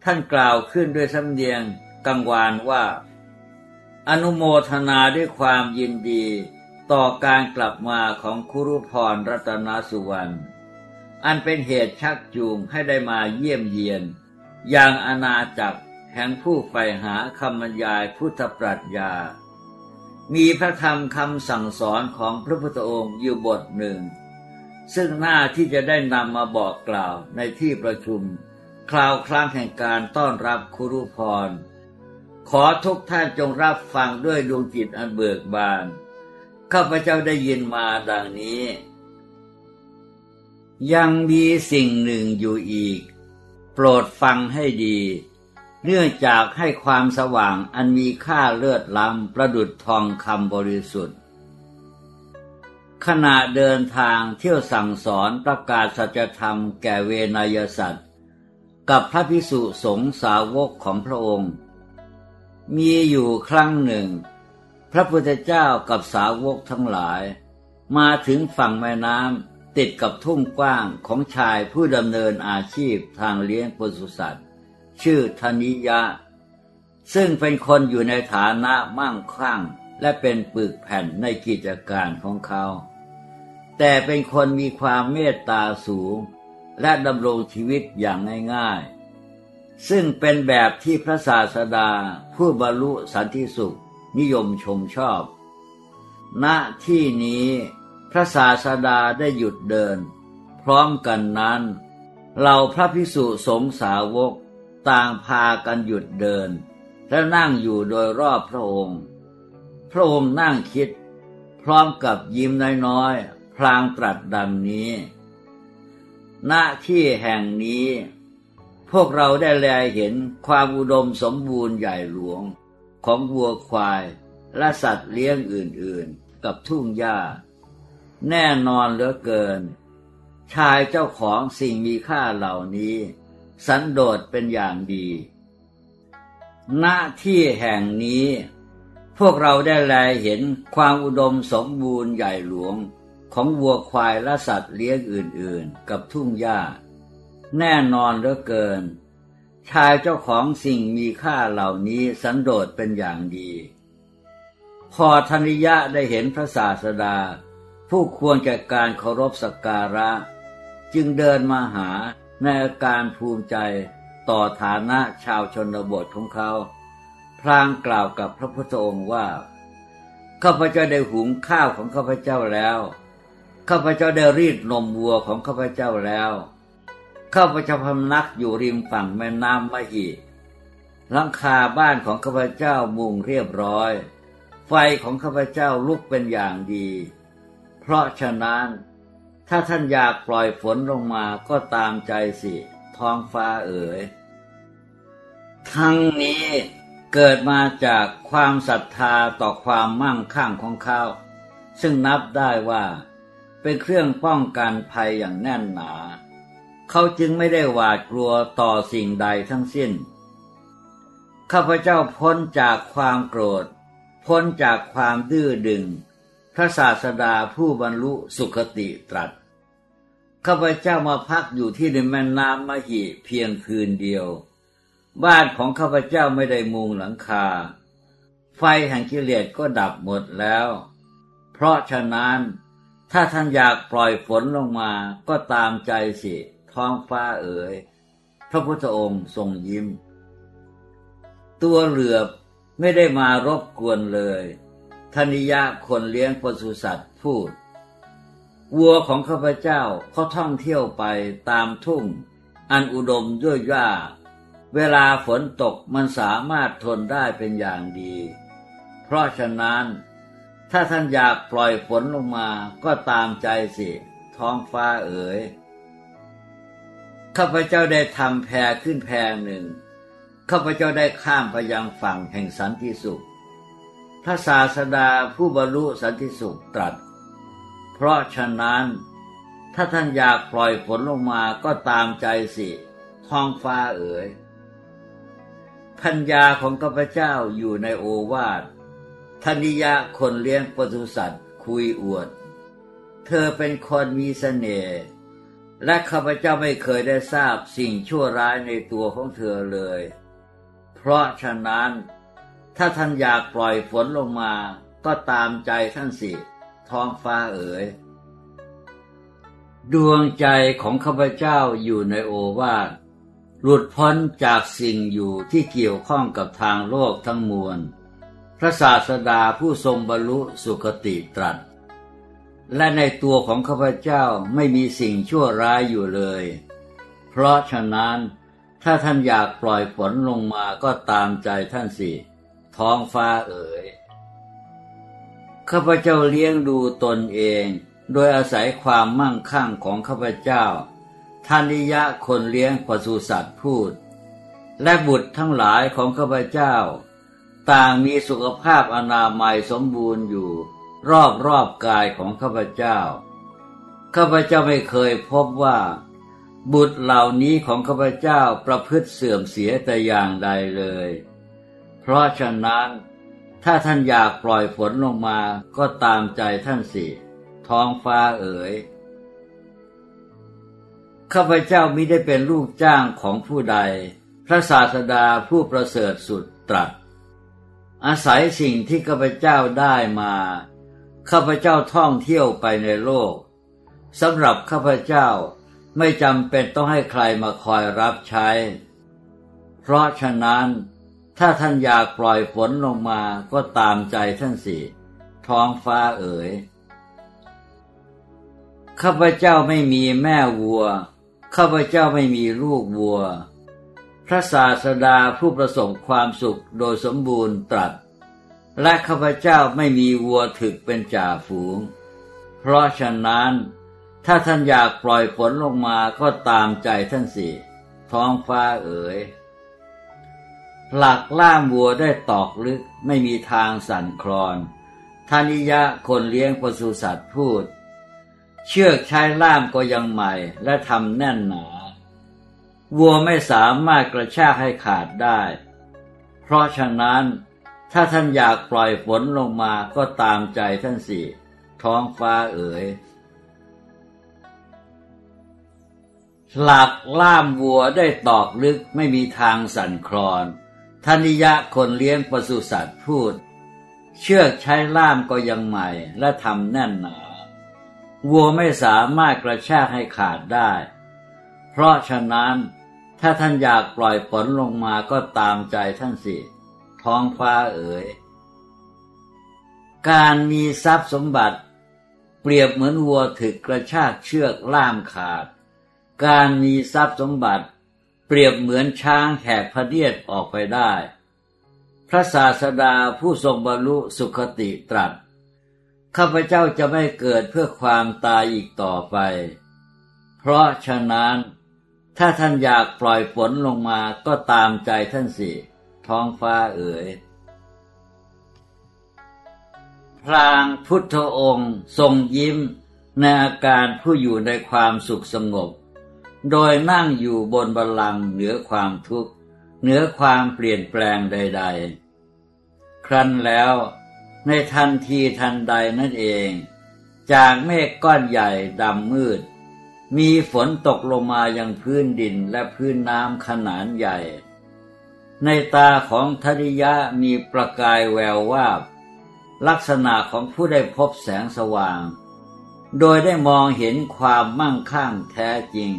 ท่านกล่าวขึ้นด้วยสำเนียงกังวานว่า อนุโมทนาด้วยความยินดีต่อการกลับมาของคุรุพรรัตนสุวรรณอันเป็นเหตุชักจูงให้ได้มาเยี่ยมเยียน อย่างอาณาจักรแห่งผู้ใฝ่หาคำบรรยายพุทธปรัชญา มีพระธรรมคำสั่งสอนของพระพุทธองค์อยู่บทหนึ่ง ซึ่งหน้าที่จะได้นำมาบอกกล่าวในที่ประชุม คราวครั้งแห่งการต้อนรับคุรุพร ขอทุกท่านจงรับฟังด้วยดวงจิตอันเบิกบาน ข้าพเจ้าได้ยินมาดังนี้ ยังมีสิ่งหนึ่งอยู่อีก รดฟังให้ดี เนื่องจากให้ความสว่างอันมีค่าเลือดล้ำประดุดทองคำบริสุทธิ์ ขณะเดินทางเที่ยวสั่งสอนประกาศสัจธรรมแก่เวนยสัตว์ กับพระพิสุสงสาวกของพระองค์ มีอยู่ครั้งหนึ่ง พระพุทธเจ้ากับสาวกทั้งหลาย มาถึงฝั่งแม่น้ำ ติดกับทุ่งกว้างของชายผู้ดำเนินอาชีพทางเลี้ยงปศุสัตว์ ชื่อธนิยะ ซึ่งเป็นคนอยู่ในฐานะมั่งคั่ง และเป็นปึกแผ่นในกิจการของเขา แต่เป็นคนมีความเมตตาสูง และดำรงชีวิตอย่างง่ายๆ ซึ่งเป็นแบบที่พระศาสดาผู้บรรลุสันติสุขนิยมชมชอบ ณที่นี้ พระศาสดาได้หยุดเดิน พร้อมกันนั้นเราพระพิสุสงสาวกต่างพากันหยุดเดิน และนั่งอยู่โดยรอบพระองค์ พระองค์นั่งคิด พร้อมกับยิ้มน้อยๆพลางตรัสดังนี้ณที่แห่งนี้ พวกเราได้แลเห็นความอุดมสมบูรณ์ใหญ่หลวงของวัวควายและสัตว์เลี้ยงอื่นๆ กับทุ่งหญ้า แน่นอนเหลือเกิน ชายเจ้าของสิ่งมีค่าเหล่านี้ สันโดษเป็นอย่างดีณที่แห่งนี้ พวกเราได้แลเห็นความอุดมสมบูรณ์ใหญ่หลวงของวัวควายและสัตว์เลี้ยงอื่นๆ กับทุ่งหญ้า แน่นอนเหลือเกิน ชายเจ้าของสิ่งมีค่าเหล่านี้สันโดษเป็นอย่างดี พอธนิยะได้เห็นพระศาสดา ผู้ควรแก่การเคารพสักการะ จึงเดินมาหาในอาการภูมิใจต่อฐานะชาวชนบทของเขา พลางกล่าวกับพระพุทธองค์ว่า ข้าพเจ้าได้หุงข้าวของข้าพเจ้าแล้ว ข้าพเจ้าได้รีดนมวัวของข้าพเจ้าแล้ว ข้าพเจ้าพำนักอยู่ริมฝั่งแม่น้ำมหิหลังคาบ้านของข้าพเจ้ามุงเรียบร้อย ไฟของข้าพเจ้าลุกเป็นอย่างดี ราะฉะนั้น ถ้าท่านอยากปล่อยฝนลงมาก็ตามใจสิ ท้องฟ้าเอ๋ย ทั้งนี้เกิดมาจากความศรัทธาต่อความมั่งคั่งของเขา ซึ่งนับได้ว่าเป็นเครื่องป้องกันภัยอย่างแน่นหนา เขาจึงไม่ได้หวาดกลัวต่อสิ่งใดทั้งสิ้น ข้าพเจ้าพ้นจากความโกรธ พ้นจากความดื้อดึง พระศาสดาผู้บรรลุสุคติตรัสข้าพเจ้ามาพักอยู่ที่ในแม่น้ำมหิเพียงคืนเดียว บ้านของข้าพเจ้าไม่ได้มุงหลังคา ไฟแห่งกิเลสก็ดับหมดแล้ว เพราะฉะนั้น ถ้าท่านอยากปล่อยฝนลงมาก็ตามใจสิ ท้องฟ้าเอ๋ยพระพุทธองค์ทรงยิ้ม ตัวเหลือบไม่ได้มารบกวนเลย ธนิยะคนเลี้ยงปศุสัตว์พูด วัวของข้าพเจ้าเขาท่องเที่ยวไปตามทุ่ง อันอุดมด้วยหญ้า เวลาฝนตกมันสามารถทนได้เป็นอย่างดี เพราะฉะนั้น ถ้าท่านอยากปล่อยฝนลงมาก็ตามใจสิ ท้องฟ้าเอ๋ยข้าพเจ้าได้ทำแพขึ้นแพหนึ่งข้าพเจ้าได้ข้ามไปยังฝั่งแห่งสันติสุข พระศาสดาผู้บรรลุสันติสุขตรัส เพราะฉะนั้น ถ้าท่านอยากปล่อยฝนลงมาก็ตามใจสิท้องฟ้าเอ๋ยพัญญาของข้าพเจ้าอยู่ในโอวาทธนิยะคนเลี้ยงปศุสัตว์ คุยอวด เธอเป็นคนมีสเสน่ห์และข้าพเจ้าไม่เคยได้ทราบสิ่งชั่วร้ายในตัวของเธอเลย เพราะฉะนั้น ถ้าท่านอยากปล่อยฝนลงมา ก็ตามใจท่านสิท้องฟ้าเอ๋ยดวงใจของข้าพเจ้าอยู่ในโอวาทหลุดพ้นจากสิ่งอยู่ที่เกี่ยวข้องกับทางโลกทั้งมวล พระศาสดาผู้ทรงบรรลุสุคติตรัส และในตัวของข้าพเจ้าไม่มีสิ่งชั่วร้ายอยู่เลย เพราะฉะนั้นถ้าท่านอยากปล่อยฝนลงมาก็ตามใจท่านสิ ท้องฟ้าเอ๋ย ข้าพเจ้าเลี้ยงดูตนเอง โดยอาศัยความมั่งคั่งของข้าพเจ้าท่านิยะคนเลี้ยงปศุสัตว์พูด และบุตรทั้งหลายของข้าพเจ้า ต่างมีสุขภาพอนามัยสมบูรณ์อยู่ รอบรอบกายของข้าพเจ้า ข้าพเจ้าไม่เคยพบว่า บุตรเหล่านี้ของข้าพเจ้าประพฤติเสื่อมเสียแต่อย่างใดเลย เพราะฉะนั้น ถ้าท่านอยากปล่อยฝนลงมาก็ตามใจท่านสิท้องฟ้าเอ๋ยข้าพเจ้ามิได้เป็นลูกจ้างของผู้ใด พระศาสดาผู้ประเสริฐสุดตรัส อาศัยสิ่งที่ข้าพเจ้าได้มาข้าพเจ้าท่องเที่ยวไปในโลกสำหรับข้าพเจ้าไม่จำเป็นต้องให้ใครมาคอยรับใช้ เพราะฉะนั้น ถ้าท่านอยากปล่อยฝนลงมาก็ตามใจท่านสิท้องฟ้าเอ๋ยข้าพเจ้าไม่มีแม่วัว ข้าพเจ้าไม่มีลูกวัว พระศาสดาผู้ประสบความสุขโดยสมบูรณ์ตรัส และข้าพเจ้าไม่มีวัวถึกเป็นจ่าฝูง เพราะฉะนั้น ถ้าท่านอยากปล่อยฝนลงมาก็ตามใจท่านสิ ท้องฟ้าเอ๋ย หลักล่ามวัวได้ตอกลึกไม่มีทางสั่นคลอนทานิยะคนเลี้ยงปศุสัตว์พูด เชือกใช้ล่ามก็ยังใหม่และทำแน่นหนา วัวไม่สามารถกระชากให้ขาดได้ เพราะฉะนั้นถ้าท่านอยากปล่อยฝนลงมาก็ตามใจท่านสิท้องฟ้าเอ๋ย หลักล่ามวัวได้ตอกลึกไม่มีทางสั่นคลอน ธนิยะคนเลี้ยงปศุสัตว์พูด เชือกใช้ล่ามก็ยังใหม่และทำแน่นหนาวัวไม่สามารถกระชากให้ขาดได้ เพราะฉะนั้นถ้าท่านอยากปล่อยฝนลงมาก็ตามใจท่านสิ ท้องฟ้าเอ๋ย การมีทรัพย์สมบัติ เปรียบเหมือนวัวถึกกระชากเชือกล่ามขาด การมีทรัพย์สมบัติ เปรียบเหมือนช้างแหกพระเดียดออกไปได้ พระศาสดาผู้ทรงบรรลุสุขติตรัส ข้าพเจ้าจะไม่เกิดเพื่อความตายอีกต่อไป เพราะฉะนั้น ถ้าท่านอยากปล่อยฝนลงมาก็ตามใจท่านสิ ท้องฟ้าเอ๋ยพรางพุทธองค์ ทรงยิ้มในอาการผู้อยู่ในความสุขสงบ โดยนั่งอยู่บนบัลลังก์เหนือความทุกข์เหนือความเปลี่ยนแปลงใด ๆ ครั้นแล้วในทันทีทันใดนั่นเอง จากเมฆก้อนใหญ่ดำมืด มีฝนตกลงมายังพื้นดินและพื้นน้ำขนาดใหญ่ ในตาของธริยะมีประกายแวววาบ ลักษณะของผู้ได้พบแสงสว่าง โดยได้มองเห็นความมั่งคั่งแท้จริง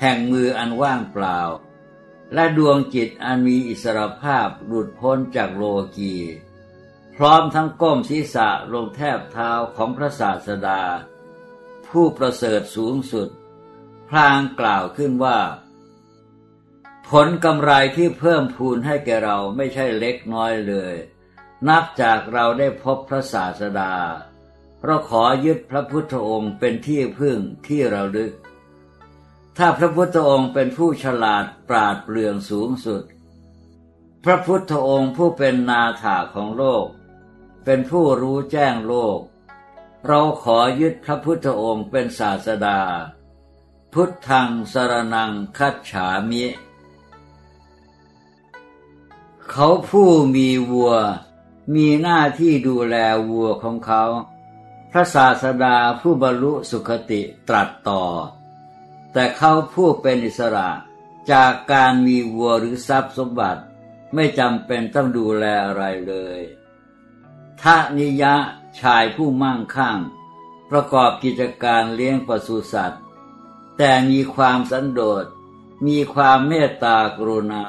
แห่งมืออันว่างเปล่า และดวงจิตอันมีอิสรภาพหลุดพ้นจากโลกี พร้อมทั้งก้มศีรษะลงแทบเท้าของพระศาสดา ผู้ประเสริฐสูงสุด พลางกล่าวขึ้นว่า ผลกำไรที่เพิ่มพูนให้แก่เราไม่ใช่เล็กน้อยเลย นับจากเราได้พบพระศาสดาเราขอยึดพระพุทธองค์เป็นที่พึ่งที่เราลึก ถ้าพระพุทธองค์เป็นผู้ฉลาดปราดเปลือง สูงสุด พระพุทธองค์ผู้เป็นนาถาของโลก เป็นผู้รู้แจ้งโลก เราขอยึดพระพุทธองค์เป็นศาสดา พุทธังสรนังคัจฉามิ เขาผู้มีวัว มีหน้าที่ดูแลวัวของเขา พระศาสดาผู้บรรลุสุขติตรัสต่อ แต่เขาผู้เป็นอิสระจากการมีวัวหรือทรัพย์สมบัติ ไม่จำเป็นต้องดูแลอะไรเลยทะนิยะชายผู้มั่งคั่ง ประกอบกิจการเลี้ยงปศุสัตว์ แต่มีความสันโดษ มีความเมตตากรุณา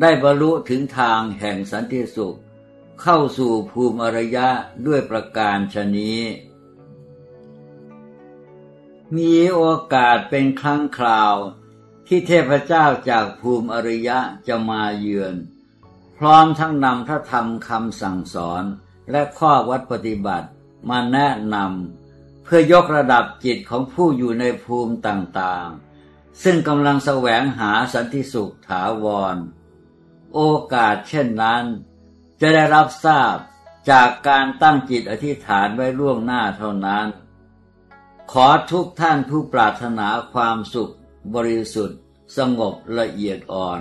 ได้บรรลุถึงทางแห่งสันติสุข เข้าสู่ภูมิอรยะด้วยประการชนี้ มีโอกาสเป็นครั้งคราว ที่เทพเจ้าจากภูมิอริยะจะมาเยือน พร้อมทั้งนำพระธรรมคำสั่งสอนและข้อวัดปฏิบัติมาแนะนำเพื่อยกระดับจิตของผู้อยู่ในภูมิต่างๆ ซึ่งกำลังแสวงหาสันติสุขถาวร โอกาสเช่นนั้น จะได้รับทราบจากการตั้งจิตอธิษฐานไว้ล่วงหน้าเท่านั้น ขอทุกท่านผู้ปรารถนาความสุขบริสุทธิ์ สงบละเอียดอ่อน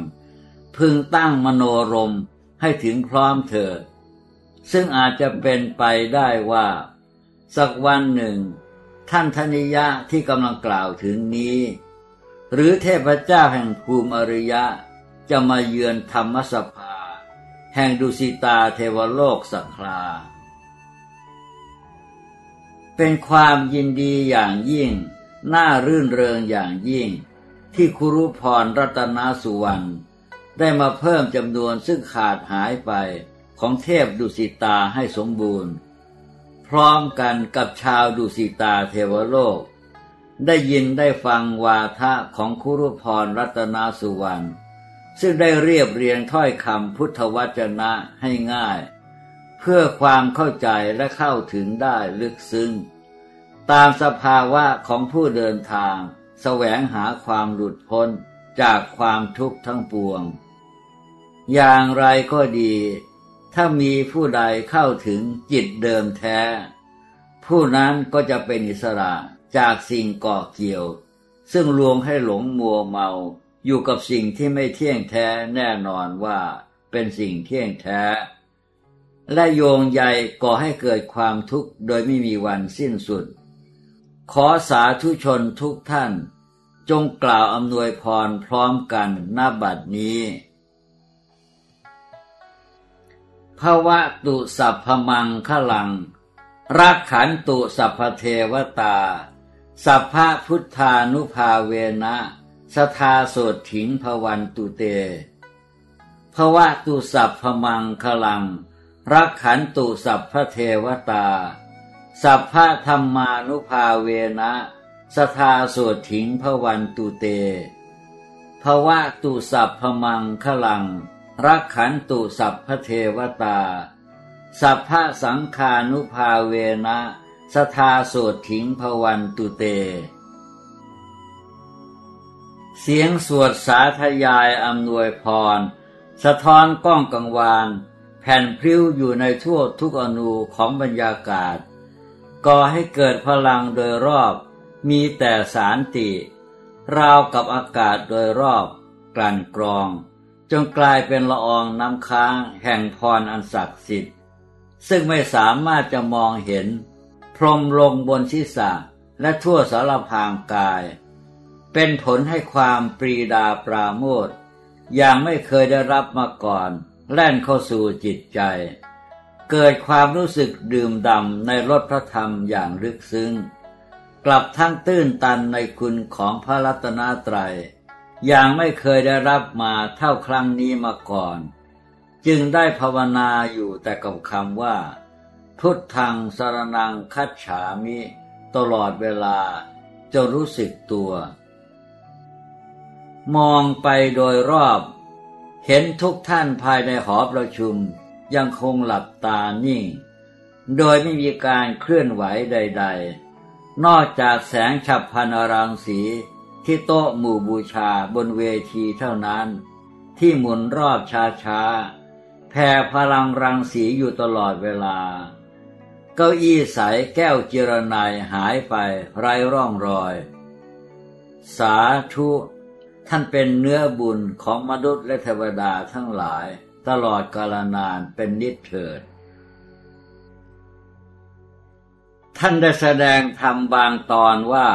พึงตั้งมโนรมให้ถึงพร้อมเถิด ซึ่งอาจจะเป็นไปได้ว่า สักวันหนึ่ง ท่านธนิยะที่กำลังกล่าวถึงนี้ หรือเทพเจ้าแห่งภูมิอริยะ จะมาเยือนธรรมสภา แห่งดุสิตาเทวโลกสักครา เป็นความยินดีอย่างยิ่ง น่ารื่นเริงอย่างยิ่ง ที่คุรุพรรัตนสุวรรณได้มาเพิ่มจำนวนซึ่งขาดหายไปของเทพดุสิตาให้สมบูรณ์ พร้อมกันกับชาวดุสิตาเทวโลก ได้ยินได้ฟังวาทะของคุรุพรรัตนสุวรรณซึ่งได้เรียบเรียงถ้อยคำพุทธวจนะให้ง่าย เพื่อความเข้าใจและเข้าถึงได้ลึกซึ้ง ตามสภาวะของผู้เดินทาง แสวงหาความหลุดพ้นจากความทุกข์ทั้งปวง อย่างไรก็ดี ถ้ามีผู้ใดเข้าถึงจิตเดิมแท้ ผู้นั้นก็จะเป็นอิสระจากสิ่งก่อเกี่ยว ซึ่งลวงให้หลงมัวเมาอยู่กับสิ่งที่ไม่เที่ยงแท้แน่นอนว่าเป็นสิ่งเที่ยงแท้ และโยงใยก่อให้เกิดความทุกข์โดยไม่มีวันสิ้นสุด ขอสาธุชนทุกท่าน จงกล่าวอำนวยพรพร้อมกันหน้าบัดนี้ภวะตุสัพพมังขลัง รักขันตุสัพพเทวตา สัพพะพุทธานุภาเวนะสทาโสดถิงภวันตุเตภวะตุสัพพมังคลัง รักขันตุสัพพเทวตา สัพพะธรรมานุภาเวนะ สทาโสดถิงภวันตุเตภวะตุสัพพมังคลัง รักขันตุสัพพเทวตา สัพพะสังขานุภาเวนะ สทาโสดถิงภวันตุเต เสียงสวดสาธยายอำนวยพร สะท้อนก้องกังวาน แผ่นพริ้วอยู่ในทั่วทุกอนูของบรรยากาศ ก่อให้เกิดพลังโดยรอบ มีแต่สารติ ราวกับอากาศโดยรอบ กลั่นกรองจงกลายเป็นละอองน้ำค้างแห่งพรอันศักดิ์สิทธิ์ ซึ่งไม่สามารถจะมองเห็น พรมลงบนศีรษะและทั่วสารพางกาย เป็นผลให้ความปรีดาปราโมทอย่างไม่เคยได้รับมาก่อน แล่นเข้าสู่จิตใจ เกิดความรู้สึกดื่มดำในรสพระธรรมอย่างลึกซึ้ง กลับทั้งตื้นตันในคุณของพระรัตนตรัยอย่างไม่เคยได้รับมาเท่าครั้งนี้มาก่อน จึงได้ภาวนาอยู่แต่กับคำว่า พุทธังสรนังคัจฉามิ ตลอดเวลาจะรู้สึกตัว มองไปโดยรอบ เห็นทุกท่านภายในหอประชุมยังคงหลับตานิ่ง โดยไม่มีการเคลื่อนไหวใด ๆ นอกจากแสงฉับพันรังสีที่โต๊ะหมู่บูชาบนเวทีเท่านั้น ที่หมุนรอบช้าๆแผ่พลังรังสีอยู่ตลอดเวลา เก้าอี้ใสแก้วเจรนายหายไปไร้ร่องรอย สาธุ ท่านเป็นเนื้อบุญของมนุษย์และเทวดาทั้งหลาย ตลอดกาลนานเป็นนิจเถิด ท่านได้แสดงธรรมบางตอนว่า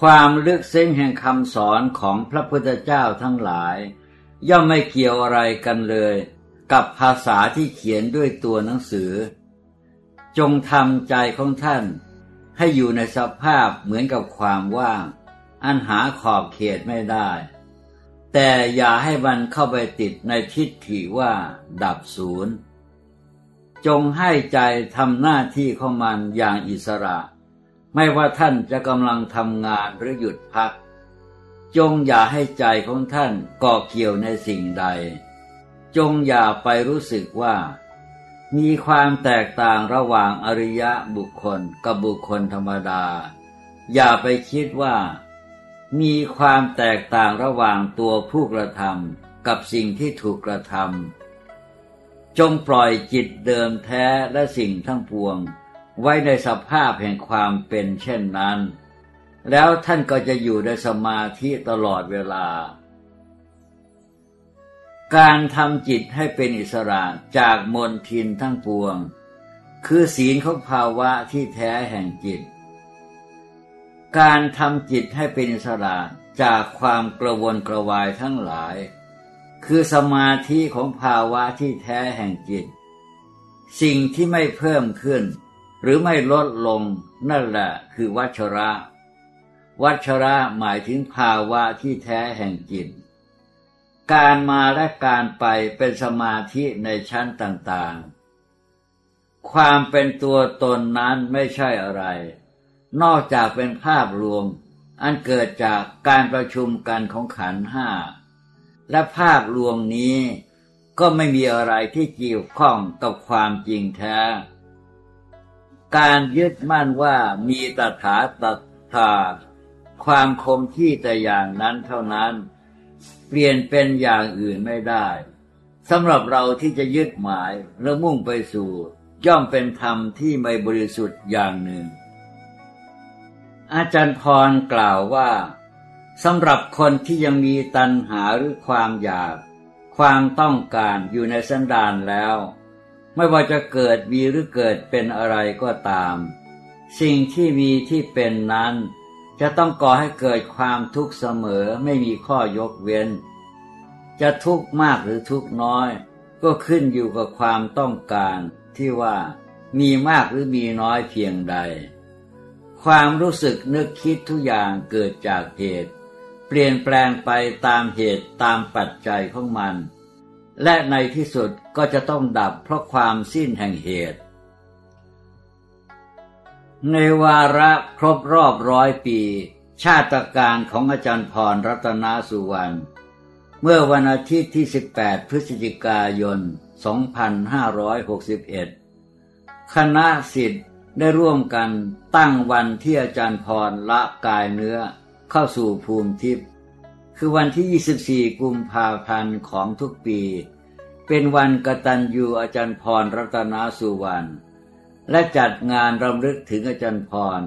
ความลึกซึ้งแห่งคำสอนของพระพุทธเจ้าทั้งหลาย ย่อมไม่เกี่ยวอะไรกันเลย กับภาษาที่เขียนด้วยตัวหนังสือ จงทำใจของท่านให้อยู่ในสภาพเหมือนกับความว่าง อันหาขอบเขตไม่ได้ แต่อย่าให้มันเข้าไปติดในทิฏฐิว่า ดับศูนย์ จงให้ใจทำหน้าที่ของมันอย่างอิสระ ไม่ว่าท่านจะกำลังทำงานหรือหยุดพัก จงอย่าให้ใจของท่านก่อเกี่ยวในสิ่งใด จงอย่าไปรู้สึกว่ามีความแตกต่างระหว่างอริยะบุคคลกับบุคคลธรรมดา อย่าไปคิดว่า มีความแตกต่างระหว่างตัวผู้กระทำกับสิ่งที่ถูกกระทำจงปล่อยจิตเดิมแท้และสิ่งทั้งปวง ไว้ในสภาพแห่งความเป็นเช่นนั้น แล้วท่านก็จะอยู่ในสมาธิตลอดเวลา การทำจิตให้เป็นอิสระจากมนทินทั้งปวง คือศีลของภาวะที่แท้แห่งจิต การทำจิตให้เป็นอิสระจากความกระวนกระวายทั้งหลาย คือสมาธิของภาวะที่แท้แห่งจิต สิ่งที่ไม่เพิ่มขึ้น หรือไม่ลดลงนั่นแหละคือวัชระ วัชระหมายถึงภาวะที่แท้แห่งจิต การมาและการไปเป็นสมาธิในชั้นต่างๆ ความเป็นตัวตนนั้นไม่ใช่อะไร นอกจากเป็นภาพรวม อันเกิดจากการประชุมกันของขันห้า และภาพรวมนี้ก็ไม่มีอะไรที่เกี่ยวข้องกับความจริงแท้ การยึดมั่นว่ามีตถาตถาความคงที่แต่อย่างนั้นเท่านั้น เปลี่ยนเป็นอย่างอื่นไม่ได้สำหรับเราที่จะยึดหมายและมุ่งไปสู่ย่อมเป็นธรรมที่ไม่บริสุทธิ์อย่างหนึ่ง อาจารย์พรกล่าวว่าสำหรับคนที่ยังมีตัณหาหรือความอยาก ความต้องการอยู่ในสันดานแล้ว ไม่ว่าจะเกิดมีหรือเกิดเป็นอะไรก็ตาม สิ่งที่มีที่เป็นนั้น จะต้องก่อให้เกิดความทุกข์เสมอไม่มีข้อยกเว้น จะทุกข์มากหรือทุกข์น้อย ก็ขึ้นอยู่กับความต้องการที่ว่ามีมากหรือมีน้อยเพียงใด ความรู้สึกนึกคิดทุกอย่างเกิดจากเหตุ เปลี่ยนแปลงไปตามเหตุตามปัจจัยของมัน และในที่สุดก็จะต้องดับเพราะความสิ้นแห่งเหตุ ในวาระครบรอบร้อยปี ชาติการของอาจารย์พรรัตนสุวรรณเมื่อวันอาทิตย์ที่ 18 พฤศจิกายน 2561 คณะสิทธิ์ ได้ร่วมกันตั้งวันที่อาจารย์พรละกายเนื้อเข้าสู่ภูมิทิพย์คือวันที่ 24 กุมภาพันธ์ของทุกปี เป็นวันกตัญญูอาจารย์พรรัตนสุวรรณและจัดงานรำลึกถึงอาจารย์พร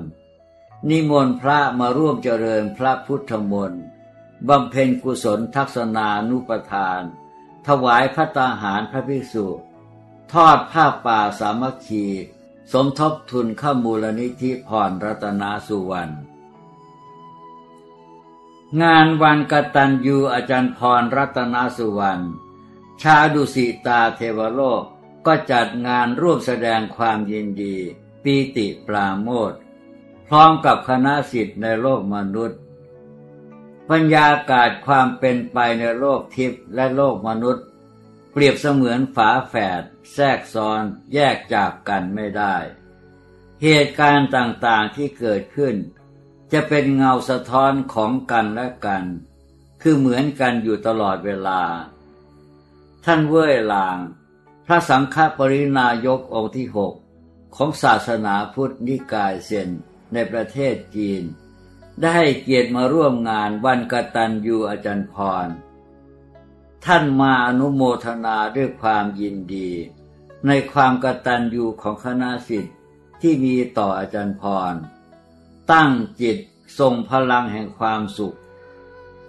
นิมนต์พระมาร่วมเจริญพระพุทธมนต์บำเพ็ญกุศลทักษณานุปทาน ถวายพระตาหารพระภิกษุ ทอดผ้าป่าสามัคคี สมทบทุนเข้ามูลนิธิพรรัตนาสุวรรณ งานวันกตัญญูอาจารย์พรรัตนาสุวรรณ ชาดุสิตาเทวโลกก็จัดงานร่วมแสดงความยินดี ปีติปราโมทพร้อมกับคณะสิทธิ์ในโลกมนุษย์บรรยากาศความเป็นไปในโลกทิพย์และโลกมนุษย์ เปรียบเสมือนฝาแฝดแทรกซ้อนแยกจากกันไม่ได้ เหตุการณ์ต่างๆที่เกิดขึ้น จะเป็นเงาสะท้อนของกันและกัน คือเหมือนกันอยู่ตลอดเวลา ท่านเว่ยหลาง พระสังฆปรินายกองค์ที่หกของศาสนาพุทธนิกายเซนในประเทศจีน ได้ให้เกียรติมาร่วมงานวันกตัญญูอาจารย์พร ท่านมาอนุโมทนาด้วยความยินดี ในความกตัญญูของคณะสิทธิ์ที่มีต่ออาจารย์พร ตั้งจิตทรงพลังแห่งความสุข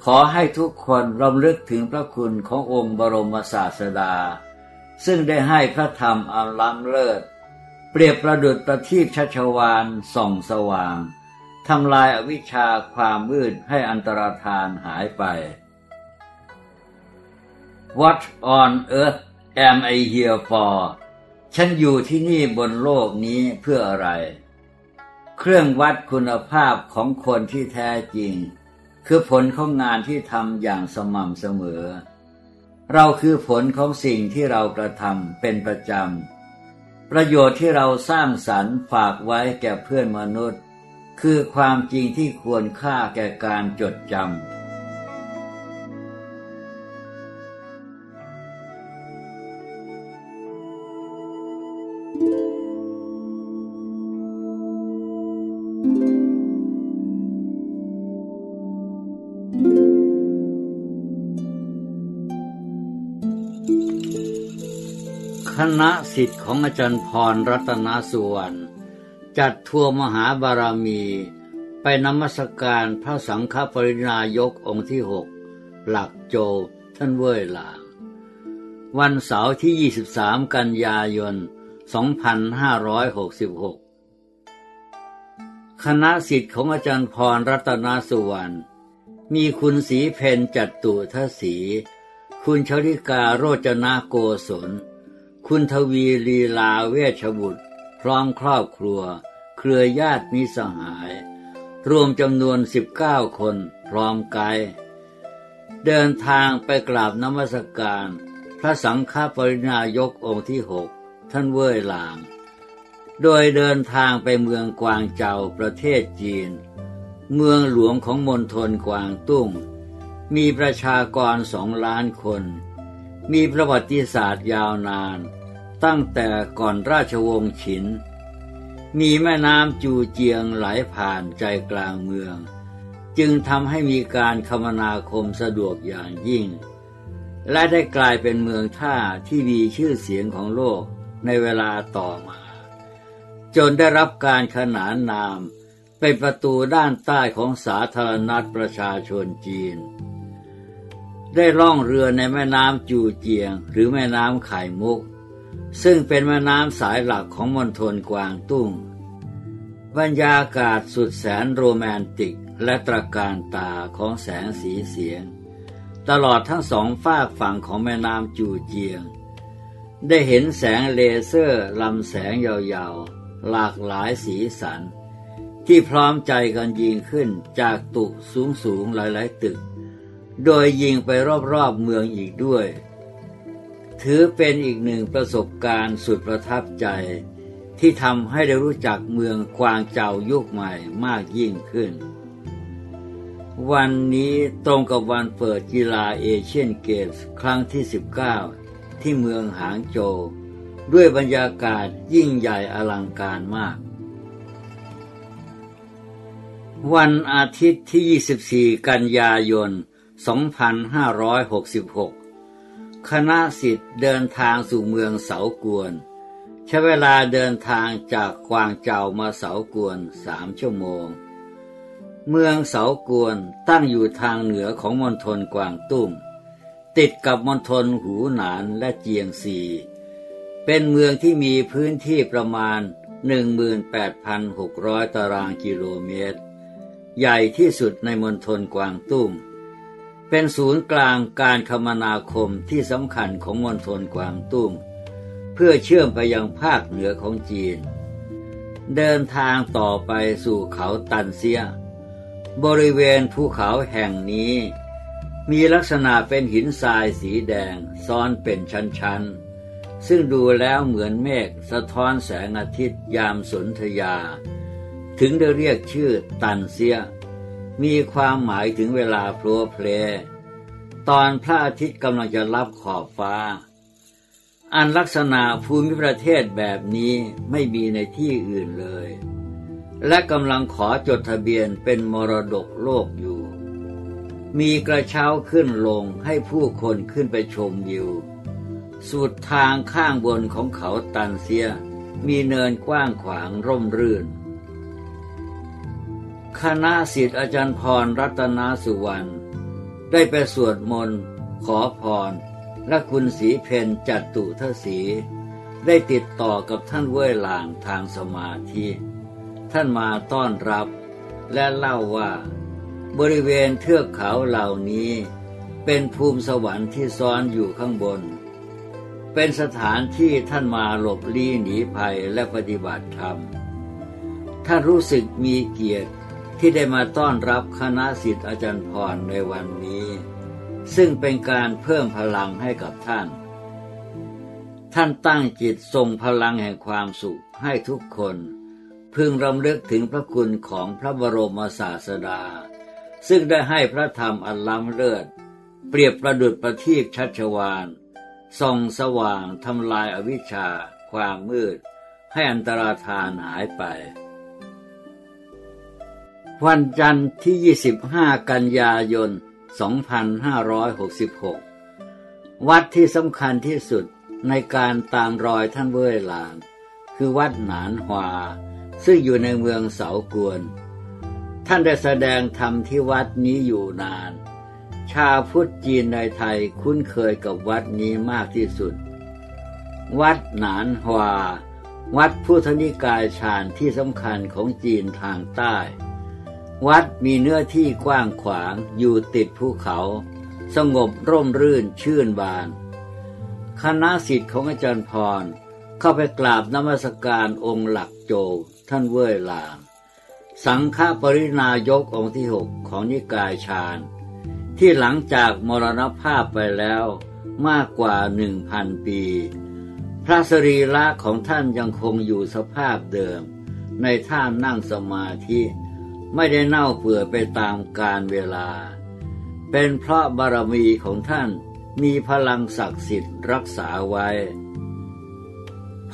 ขอให้ทุกคนรำลึกถึงพระคุณขององค์บรมศาสดา ซึ่งได้ให้พระธรรมอันล้ำเลิศ เปรียบประดุจประทีปชัชวานส่องสว่างทำลายอวิชชาความมืดให้อันตรธานหายไป What on earth am I here for ฉันอยู่ที่นี่บนโลกนี้เพื่ออะไร เครื่องวัดคุณภาพของคนที่แท้จริง คือผลของงานที่ทำอย่างสม่ำเสมอ เราคือผลของสิ่งที่เรากระทำเป็นประจำ ประโยชน์ที่เราสร้างสรรค์ฝากไว้แก่เพื่อนมนุษย์ คือความจริงที่ควรค่าแก่การจดจำ คณะสิทธิ์ของอาจารย์พรรัตนสุวรรณจัดทัวร์มหาบารมี ไปนมัสการพระสังฆปรินายกองค์ที่หกหลักโจท่านเว่ยหลาง วันเสาร์ที่ 23 กันยายน 2566 คณะสิทธิ์ของอาจารย์พรรัตนสุวรรณมีคุณสีเพนจัตตุทศีคุณชริกาโรจนาโกศล คุณทวีลีลาเวชบุตร พร้อมครอบครัว เครือญาติมิสหาย รวมจำนวนสิบเก้าคนพร้อมไกด์เดินทางไปกราบนมัสการ พระสังฆปรินายกองค์ที่หกท่านเว่ยหลาง โดยเดินทางไปเมืองกวางเจาประเทศจีน เมืองหลวงของมณฑลกวางตุ้ง มีประชากรสองล้านคน มีประวัติศาสตร์ยาวนาน ตั้งแต่ก่อนราชวงศ์ฉิน มีแม่น้ำจูเจียงไหลผ่านใจกลางเมือง จึงทำให้มีการคมนาคมสะดวกอย่างยิ่ง และได้กลายเป็นเมืองท่าที่มีชื่อเสียงของโลกในเวลาต่อมา จนได้รับการขนานนามเป็นประตูด้านใต้ของสาธารณรัฐประชาชนจีน ได้ล่องเรือในแม่น้ำจูเจียงหรือแม่น้ำไข่มุก ซึ่งเป็นแม่น้ำสายหลักของมณฑลกวางตุ้ง บรรยากาศสุดแสนโรแมนติกและตระการตาของแสงสีเสียง ตลอดทั้งสองฝากฝั่งของแม่น้ำจูเจียง ได้เห็นแสงเลเซอร์ลำแสงยาวๆ หลากหลายสีสัน ที่พร้อมใจกันยิงขึ้นจากตุกสูงๆหลายๆตึก โดยยิงไปรอบๆเมืองอีกด้วย ถือเป็นอีกหนึ่งประสบการณ์สุดประทับใจ ที่ทำให้ได้รู้จักเมืองควางเจ้ายุคใหม่มากยิ่งขึ้น วันนี้ตรงกับวันเปิดกีฬาเอเชียนเกมส์ครั้งที่ 19 ที่เมืองหางโจวด้วยบรรยากาศยิ่งใหญ่อลังการมาก วันอาทิตย์ที่ 24 กันยายน 2566 คณะสิทธิ์เดินทางสู่เมืองเสากวน ใช้เวลาเดินทางจากกวางเจามาเสากวนสามชั่วโมง เมืองเสากวนตั้งอยู่ทางเหนือของมณฑลกวางตุ้งติดกับมณฑลหูหนานและเจียงซีเป็นเมืองที่มีพื้นที่ประมาณ 18,600 ตารางกิโลเมตร ใหญ่ที่สุดในมณฑลกวางตุ้ง เป็นศูนย์กลางการคมนาคมที่สำคัญของมณฑลกวางตุ้ง เพื่อเชื่อมไปยังภาคเหนือของจีน เดินทางต่อไปสู่เขาตันเซีย บริเวณภูเขาแห่งนี้ มีลักษณะเป็นหินทรายสีแดงซ้อนเป็นชั้นๆ ซึ่งดูแล้วเหมือนเมฆสะท้อนแสงอาทิตย์ยามสนธยา ถึงได้เรียกชื่อตันเสีย มีความหมายถึงเวลาโผล่เพล ตอนพระอาทิตย์กำลังจะรับขอบฟ้า อันลักษณะภูมิประเทศแบบนี้ไม่มีในที่อื่นเลย และกำลังขอจดทะเบียนเป็นมรดกโลกอยู่ มีกระเช้าขึ้นลงให้ผู้คนขึ้นไปชมวิว สุดทางข้างบนของเขาตันเซีย มีเนินกว้างขวางร่มรื่น คณะสิทธิอาจารย์พรรัตนสุวรรณได้ไปสวดมนต์ ขอพร และคุณสีเพนจัดตุทศี ได้ติดต่อกับท่านเว่ยหลางทางสมาธิ ท่านมาต้อนรับ และเล่าว่า บริเวณเทือกเขาเหล่านี้ เป็นภูมิสวรรค์ที่ซ้อนอยู่ข้างบน เป็นสถานที่ท่านมาหลบลี้หนีภัยและปฏิบัติธรรมท่านรู้สึกมีเกียรติ ที่ได้มาต้อนรับคณะสิทธิ์อาจารย์พรในวันนี้ ซึ่งเป็นการเพิ่มพลังให้กับท่าน ท่านตั้งจิตส่งพลังแห่งความสุขให้ทุกคน พึงรำลึกถึงพระคุณของพระบรมศาสดา ซึ่งได้ให้พระธรรมอันล้ำเลิศเปรียบประดุจประทีปชัชวานส่องสว่างทำลายอวิชชา ความมืด ให้อันตราธานหายไป วันจันทร์ที่ 25 กันยายน 2566 วัดที่สำคัญที่สุดในการตามรอยท่านเว่ยหลางคือวัดหนานหวา ซึ่งอยู่ในเมืองเสากวน ท่านได้แสดงธรรมที่วัดนี้อยู่นาน ชาวพุทธจีนในไทยคุ้นเคยกับวัดนี้มากที่สุด วัดหนานหวา วัดพุทธนิกายฌานที่สำคัญของจีนทางใต้ วัดมีเนื้อที่กว้างขวางอยู่ติดภูเขา สงบร่มรื่นชื่นบาน คณะสิทธิ์ของอาจารย์พร เข้าไปกราบนมัสการองค์หลักโจท่านเว่ยลาง สังฆปรินายกองค์ที่หกของนิกายฌานที่หลังจากมรณภาพไปแล้วมากกว่าหนึ่งพันปี พระสรีระของท่านยังคงอยู่สภาพเดิม ในท่านั่งสมาธิ ไม่ได้เน่าเปื่อยไปตามกาลเวลา เป็นเพราะบารมีของท่านมีพลังศักดิ์สิทธิ์รักษาไว้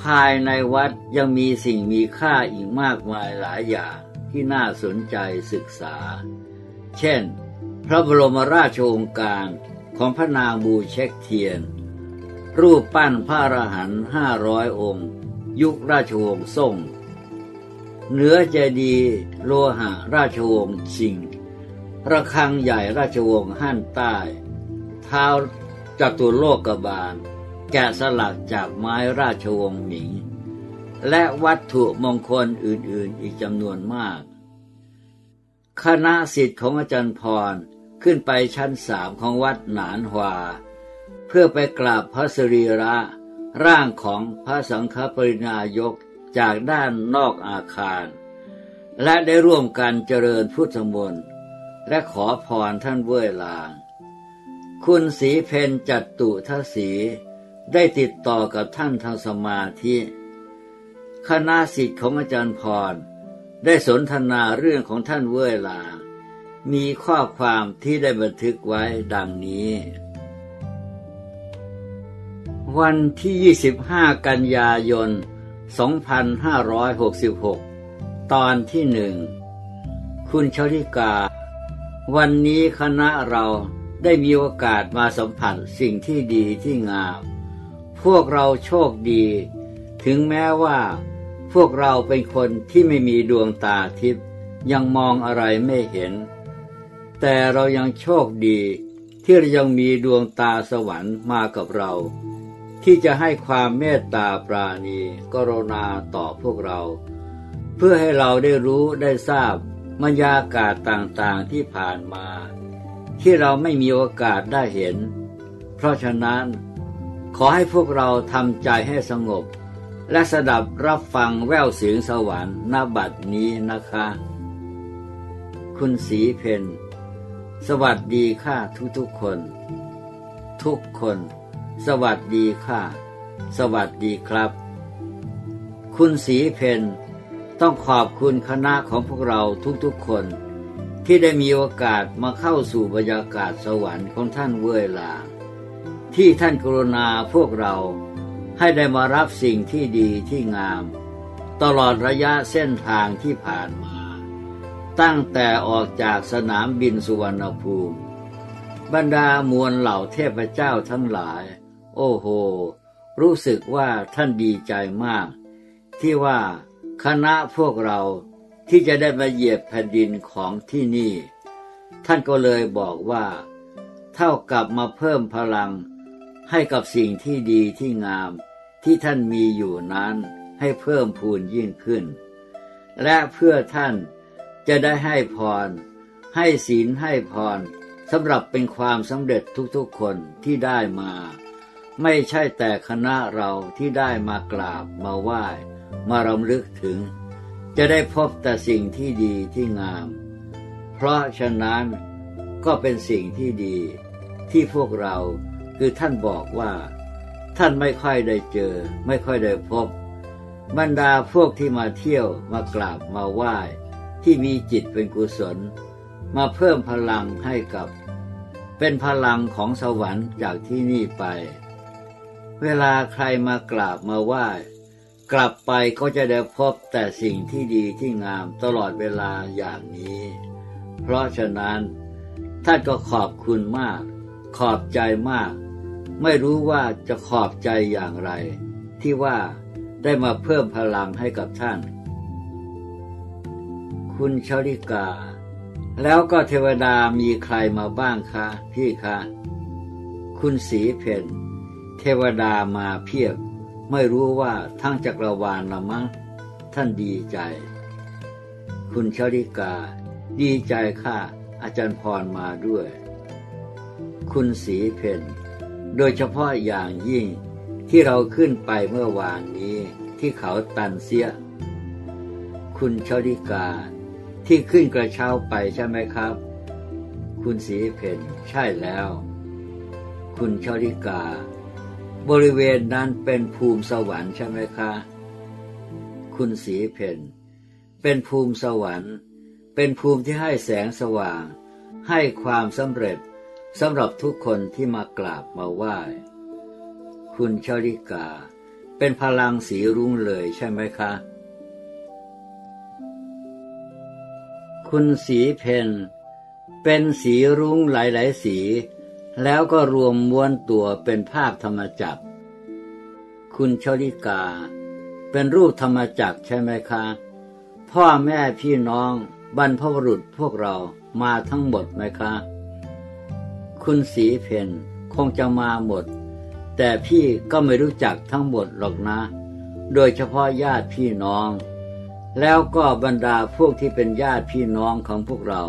ภายในวัดยังมีสิ่งมีค่าอีกมากมายหลายอย่างที่น่าสนใจศึกษา เช่น พระบรมราชโองการของพระนางบูเช็คเทียน รูปปั้นพระอรหันต์ห้าร้อยองค์ ยุคราชวงศ์ซ่ง เนื้อเจดีโลหะราชวงศ์ชิง ระฆังใหญ่ราชวงศ์ฮั่นใต้ เท้าจตุโลกบาล แกะสลักจากไม้ราชวงศ์หมิง และวัตถุมงคลอื่นๆอีกจำนวนมาก คณะสิทธิ์ของอาจารย์พรขึ้นไปชั้นสามของวัดหนานหวา เพื่อไปกราบพระสรีระร่างของพระสังฆปรินายก จากด้านนอกอาคารและได้ร่วมกันเจริญพุทธมนต์และขอพรท่านเว่ยลาง คุณสีเพนจัดตุทศีได้ติดต่อกับท่านทางสมาธิ คณะสิทธิ์ของอาจารย์พร ได้สนทนาเรื่องของท่านเว่ยลาง มีข้อความที่ได้บันทึกไว้ดังนี้ วันที่ 25 กันยายน 2566 ตอนที่หนึ่ง คุณชลิกา วันนี้คณะเราได้มีโอกาสมาสัมผัสสิ่งที่ดีที่งาม พวกเราโชคดี ถึงแม้ว่า พวกเราเป็นคนที่ไม่มีดวงตาทิพย์ยังมองอะไรไม่เห็น แต่เรายังโชคดีที่เรายังมีดวงตาสวรรค์มากับเรา ที่จะให้ความเมตตาปราณีกรุณาต่อพวกเรา เพื่อให้เราได้รู้ได้ทราบบรรยากาศต่างๆที่ผ่านมา ที่เราไม่มีโอกาสได้เห็น เพราะฉะนั้นขอให้พวกเราทำใจให้สงบ และสดับรับฟังแววเสียงสวรรค์ณบัดนี้นะคะ คุณสีเพนสวัสดีค่ะทุกทุกคน ทุกคน สวัสดีค่ะ สวัสดีครับ คุณสีเพนต้องขอบคุณคณะของพวกเราทุกๆคน ที่ได้มีโอกาสมาเข้าสู่บรรยากาศสวรรค์ของท่านเวลา ที่ท่านกรุณาพวกเราให้ได้มารับสิ่งที่ดีที่งาม ตลอดระยะเส้นทางที่ผ่านมา ตั้งแต่ออกจากสนามบินสุวรรณภูมิ บรรดามวลเหล่าเทพเจ้าทั้งหลาย โอ้โห รู้สึกว่าท่านดีใจมาก ที่ว่าคณะพวกเราที่จะได้มาเหยียบแผ่นดินของที่นี่ ท่านก็เลยบอกว่า เท่ากับมาเพิ่มพลัง ให้กับสิ่งที่ดีที่งาม ที่ท่านมีอยู่นั้นให้เพิ่มพูนยิ่งขึ้น และเพื่อท่านจะได้ให้พร ให้ศีลให้พรสำหรับเป็นความสำเร็จทุกๆคนที่ได้มา ไม่ใช่แต่คณะเราที่ได้มากราบมาไหว้ มารำลึกถึง จะได้พบแต่สิ่งที่ดีที่งาม เพราะฉะนั้นก็เป็นสิ่งที่ดี ที่พวกเราคือท่านบอกว่า ท่านไม่ค่อยได้เจอ ไม่ค่อยได้พบ บรรดาพวกที่มาเที่ยวมากราบมาไหว้ ที่มีจิตเป็นกุศล มาเพิ่มพลังให้กับ เป็นพลังของสวรรค์จากที่นี่ไป เวลาใครมากราบมาไหว้กลับไปก็จะได้พบแต่สิ่งที่ดีที่งามตลอดเวลาอย่างนี้ เพราะฉะนั้นท่านก็ขอบคุณมาก ขอบใจมาก ไม่รู้ว่าจะขอบใจอย่างไร ที่ว่าได้มาเพิ่มพลังให้กับท่าน คุณชลิกา แล้วก็เทวดามีใครมาบ้างคะ พี่คะ คุณสีเพนเทวดามาเพียบ ไม่รู้ว่าทั้งจักรวาลละมั้งท่านดีใจ คุณชลิกา ดีใจค่ะอาจารย์พรมาด้วย คุณสีเพนโดยเฉพาะอย่างยิ่งที่เราขึ้นไปเมื่อวานนี้ที่เขาตันเสีย คุณชลิกา ที่ขึ้นกระเช้าไปใช่ไหมครับ คุณสีเพนใช่แล้ว คุณชลิกา บริเวณนั้นเป็นภูมิสวรรค์ใช่ไหมคะ คุณสีเพนเป็นภูมิสวรรค์ เป็นภูมิที่ให้แสงสว่าง ให้ความสำเร็จสำหรับทุกคนที่มากราบมาไหว้ คุณชลิกา เป็นพลังสีรุ้งเลยใช่ไหมคะ คุณสีเพนเป็นสีรุ้งหลายๆสี แล้วก็รวมม้วนตัวเป็นภาพธรรมจักร คุณชลิกา เป็นรูปธรรมจักรใช่ไหมคะ พ่อแม่พี่น้องบรรพบุรุษพวกเรามาทั้งหมดไหมคะ คุณสีเพนคงจะมาหมด แต่พี่ก็ไม่รู้จักทั้งหมดหรอกนะ โดยเฉพาะญาติพี่น้อง แล้วก็บรรดาพวกที่เป็นญาติพี่น้องของพวกเรา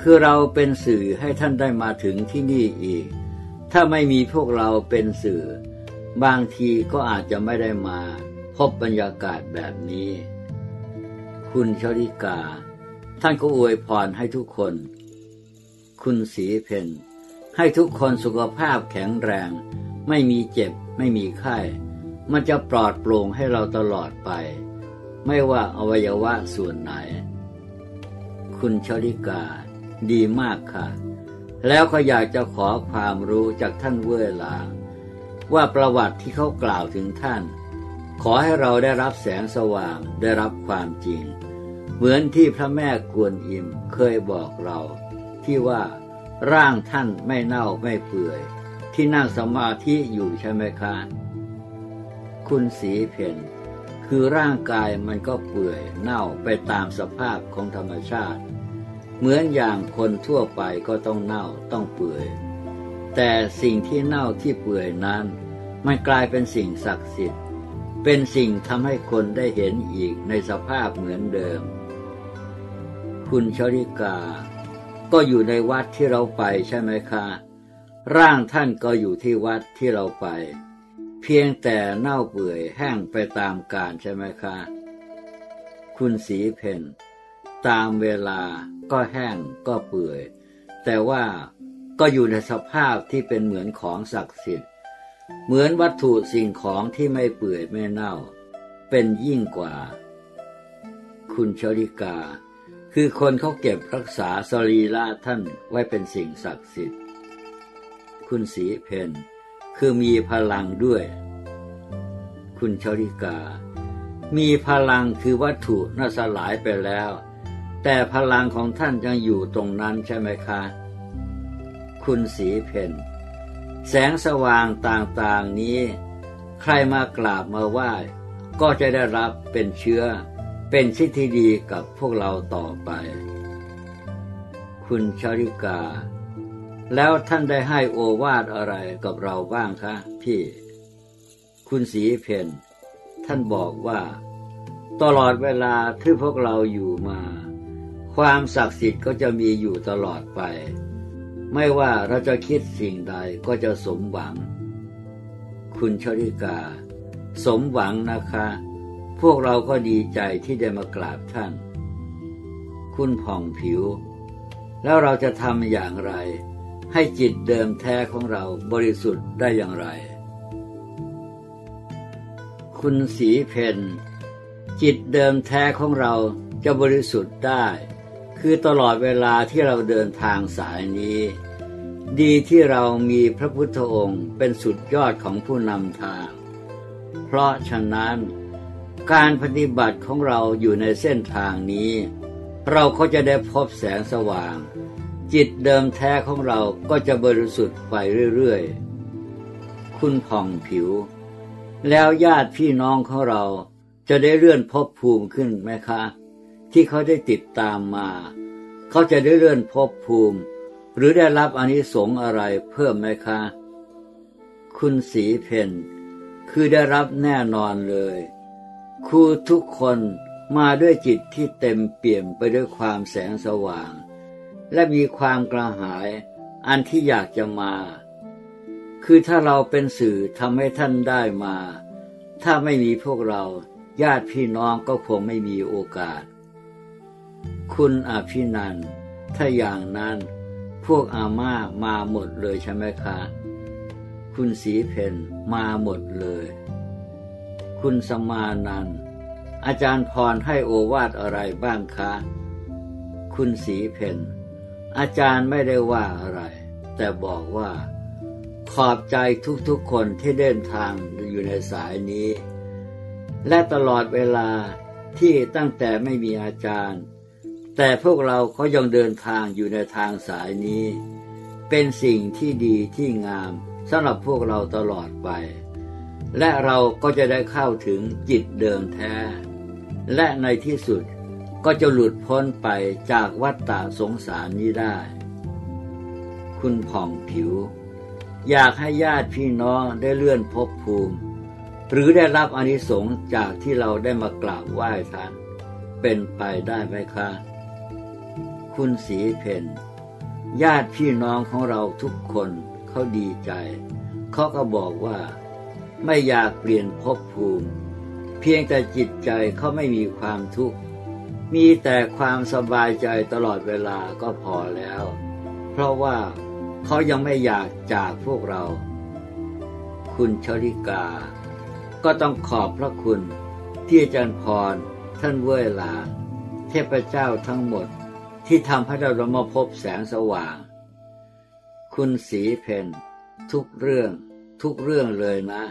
คือเราเป็นสื่อให้ท่านได้มาถึงที่นี่อีก ถ้าไม่มีพวกเราเป็นสื่อ บางทีก็อาจจะไม่ได้มา พบบรรยากาศแบบนี้ คุณชลิกา ท่านก็อวยพรให้ทุกคน คุณสีเพนให้ทุกคนสุขภาพแข็งแรง ไม่มีเจ็บ ไม่มีไข้ มันจะปลอดโปร่งให้เราตลอดไป ไม่ว่าอวัยวะส่วนไหน คุณชลิกา ดีมากค่ะ แล้วก็อยากจะขอความรู้จากท่านเวลาว่าประวัติที่เขากล่าวถึงท่าน ขอให้เราได้รับแสงสว่างได้รับความจริง เหมือนที่พระแม่กวนอิมเคยบอกเรา ที่ว่าร่างท่านไม่เน่าไม่เปื่อย ที่นั่งสมาธิอยู่ใช่ไหมคะคุณสีเพนคือร่างกายมันก็เปื่อยเน่าไปตามสภาพของธรรมชาติ เหมือนอย่างคนทั่วไปก็ต้องเน่าต้องเปื่อย แต่สิ่งที่เน่าที่เปื่อยนั้น มันกลายเป็นสิ่งศักดิ์สิทธิ์ เป็นสิ่งทำให้คนได้เห็นอีกในสภาพเหมือนเดิม คุณชริกา ก็อยู่ในวัดที่เราไปใช่ไหมคะ ร่างท่านก็อยู่ที่วัดที่เราไป เพียงแต่เน่าเปื่อยแห้งไปตามกาลใช่ไหมคะ คุณสีเพน ตามเวลาก็แห้งก็เปื่อย แต่ว่าก็อยู่ในสภาพที่เป็นเหมือนของศักดิ์สิทธิ์ เหมือนวัตถุสิ่งของที่ไม่เปื่อยไม่เน่า เป็นยิ่งกว่า คุณชลิกา คือคนเขาเก็บรักษาสรีระท่านไว้เป็นสิ่งศักดิ์สิทธิ์ คุณสีเพนคือมีพลังด้วย คุณชลิกา มีพลังคือวัตถุน่าสลายไปแล้ว แต่พลังของท่านยังอยู่ตรงนั้นใช่ไหมคะ คุณสีเพนแสงสว่างต่างๆนี้ ใครมากราบมาไหว้ก็จะได้รับเป็นเชื้อ เป็นสิ่งที่ดีกับพวกเราต่อไป คุณชริกา แล้วท่านได้ให้โอวาทอะไรกับเราบ้างคะ พี่ คุณสีเพนท่านบอกว่า ตลอดเวลาที่พวกเราอยู่มา ความศักดิ์สิทธิ์ก็จะมีอยู่ตลอดไป ไม่ว่าเราจะคิดสิ่งใดก็จะสมหวัง คุณชริกา สมหวังนะคะ พวกเราก็ดีใจที่ได้มากราบท่าน คุณผ่องผิว แล้วเราจะทำอย่างไร ให้จิตเดิมแท้ของเราบริสุทธิ์ได้อย่างไร คุณสีเพนจิตเดิมแท้ของเราจะบริสุทธิ์ได้ คือตลอดเวลาที่เราเดินทางสายนี้ ดีที่เรามีพระพุทธองค์เป็นสุดยอดของผู้นำทาง เพราะฉะนั้นการปฏิบัติของเราอยู่ในเส้นทางนี้ เราก็จะได้พบแสงสว่าง จิตเดิมแท้ของเราก็จะบริสุทธิ์ไปเรื่อยๆ คุณผ่องผิว แล้วญาติพี่น้องของเราจะได้เลื่อนภพภูมิขึ้นไหมคะ ที่เขาได้ติดตามมา เขาจะได้เลื่อนภพภูมิ หรือได้รับอานิสงส์อะไรเพิ่มไหมคะ คุณสีเพนคือได้รับแน่นอนเลยครูทุกคนมาด้วยจิตที่เต็มเปี่ยมไปด้วยความแสงสว่าง และมีความกระหายอันที่อยากจะมา คือถ้าเราเป็นสื่อทำให้ท่านได้มา ถ้าไม่มีพวกเราญาติพี่น้องก็คงไม่มีโอกาส คุณอภินัน ถ้าอย่างนั้นพวกอาม่ามาหมดเลยใช่ไหมคะ คุณสีเพนมาหมดเลย คุณสมานัน อาจารย์พรให้โอวาทอะไรบ้างคะ คุณสีเพนอาจารย์ไม่ได้ว่าอะไร แต่บอกว่า ขอบใจทุกๆคนที่เดินทางอยู่ในสายนี้ และตลอดเวลาที่ตั้งแต่ไม่มีอาจารย์ แต่พวกเราก็ยังเดินทางอยู่ในทางสายนี้ เป็นสิ่งที่ดีที่งามสำหรับพวกเราตลอดไป และเราก็จะได้เข้าถึงจิตเดิมแท้ และในที่สุดก็จะหลุดพ้นไปจากวัฏฏะสงสารนี้ได้ คุณผ่องผิว อยากให้ญาติพี่น้องได้เลื่อนภพภูมิ หรือได้รับอนิสงส์จากที่เราได้มากราบไหว้ท่านเป็นไปได้ไหมคะ คุณสีเพนญาติพี่น้องของเราทุกคนเขาดีใจ เขาก็บอกว่าไม่อยากเปลี่ยนภพภูมิ เพียงแต่จิตใจเขาไม่มีความทุกข์ มีแต่ความสบายใจตลอดเวลาก็พอแล้ว เพราะว่าเขายังไม่อยากจากพวกเรา คุณชลิกา ก็ต้องขอบพระคุณที่อาจารย์พร ท่านเวลา เทพเจ้าทั้งหมด ที่ทำให้เรามาพบแสงสว่าง คุณสีเพนทุกเรื่อง ทุกเรื่องเลยนะ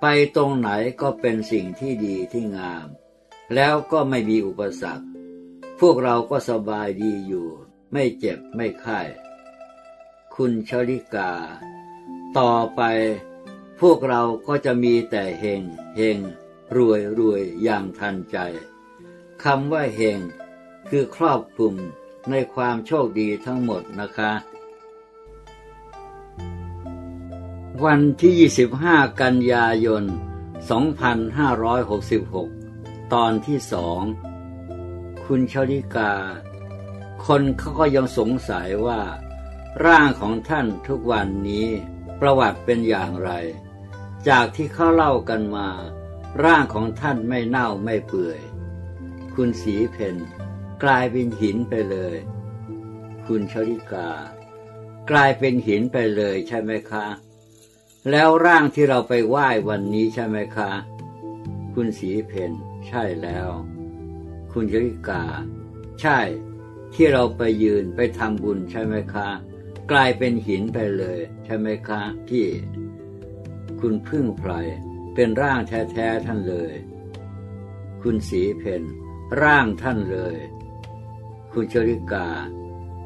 ไปตรงไหนก็เป็นสิ่งที่ดีที่งาม แล้วก็ไม่มีอุปสรรค พวกเราก็สบายดีอยู่ ไม่เจ็บไม่ไข้คุณชลิกา ต่อไปพวกเราก็จะมีแต่เฮงเฮงรวยรวยอย่างทันใจคำว่าเฮง คือครอบคลุมในความโชคดีทั้งหมดนะคะ วันที่ 25 กันยายน 2566 ตอนที่สองคุณชลิกา คนเขาก็ยังสงสัยว่า ร่างของท่านทุกวันนี้ประวัติเป็นอย่างไร จากที่เขาเล่ากันมา ร่างของท่านไม่เน่าไม่เปื่อย คุณสีเพน กลายเป็นหินไปเลย คุณชลิกา กลายเป็นหินไปเลยใช่ไหมคะ แล้วร่างที่เราไปไหว้วันนี้ใช่ไหมคะ คุณสีเพนใช่แล้ว คุณชลิกา ใช่ ที่เราไปยืนไปทำบุญใช่ไหมคะ กลายเป็นหินไปเลย ใช่ไหมคะพี่ คุณพึ่งไพรเป็นร่างแท้ๆท่านเลย คุณสีเพนร่างท่านเลย คุณชริกา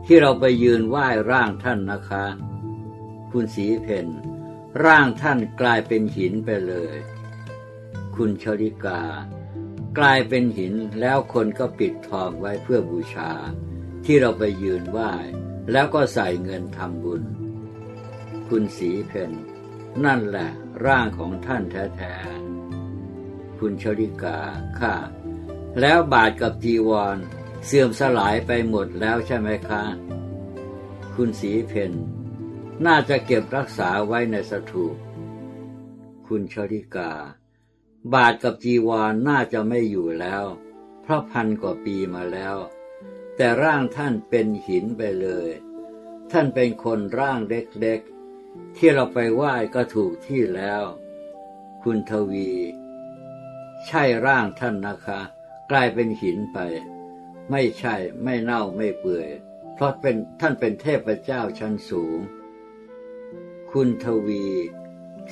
ที่เราไปยืนไหว้ร่างท่านนะคะ คุณสีเพนร่างท่านกลายเป็นหินไปเลย คุณชริกา กลายเป็นหินแล้วคนก็ปิดทองไว้เพื่อบูชา ที่เราไปยืนไหว้ แล้วก็ใส่เงินทำบุญ คุณสีเพนนั่นแหละร่างของท่านแท้ๆ คุณชริกาค่ะ แล้วบาทกับจีวร เสื่อมสลายไปหมดแล้วใช่ไหมคะ คุณสีเพนน่าจะเก็บรักษาไว้ในสถูป คุณชริกา บาทกับจีวรน่าจะไม่อยู่แล้ว เพราะพันกว่าปีมาแล้ว แต่ร่างท่านเป็นหินไปเลย ท่านเป็นคนร่างเล็กๆ ที่เราไปไหว้ก็ถูกที่แล้ว คุณทวี ใช่ร่างท่านนะคะ กลายเป็นหินไป ไม่ใช่ไม่เน่าไม่เปื่อย เพราะเป็นท่านเป็นเทพเจ้าชั้นสูง คุณทวี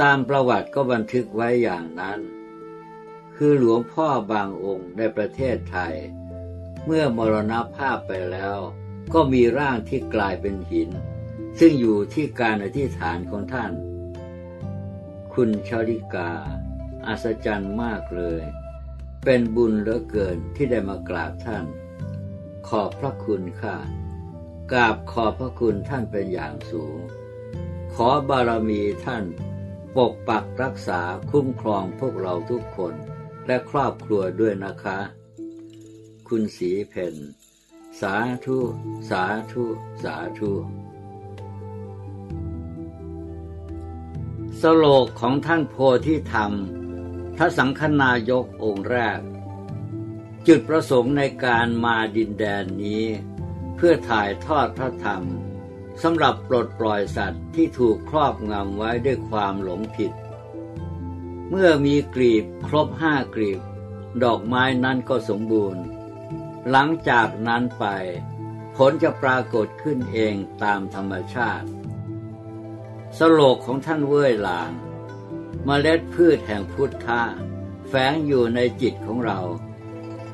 ตามประวัติก็บันทึกไว้อย่างนั้น คือหลวงพ่อบางองค์ในประเทศไทย เมื่อมรณภาพไปแล้ว ก็มีร่างที่กลายเป็นหิน ซึ่งอยู่ที่การอธิษฐานของท่าน คุณชาริกา อัศจรรย์มากเลย เป็นบุญเหลือเกินที่ได้มากราบท่าน ขอบพระคุณค่ะกราบขอบพระคุณท่านเป็นอย่างสูง ขอบารมีท่าน ปกปักรักษาคุ้มครองพวกเราทุกคนและครอบครัวด้วยนะคะ คุณสีเพนสาธุ สาธุ สาธุ สโลกของท่านโพธิธรรม พระสังฆนายกองค์แรก จุดประสงค์ในการมาดินแดนนี้ เพื่อถ่ายทอดพระธรรมสำหรับปลดปล่อยสัตว์ที่ถูกครอบงำไว้ด้วยความหลงผิด เมื่อมีกลีบครบห้ากลีบ ดอกไม้นั้นก็สมบูรณ์ หลังจากนั้นไป ผลจะปรากฏขึ้นเองตามธรรมชาติ สโลกของท่านเว่ยหลางมเมล็ดพืชแห่งพุทธะแฝงอยู่ในจิตของเรา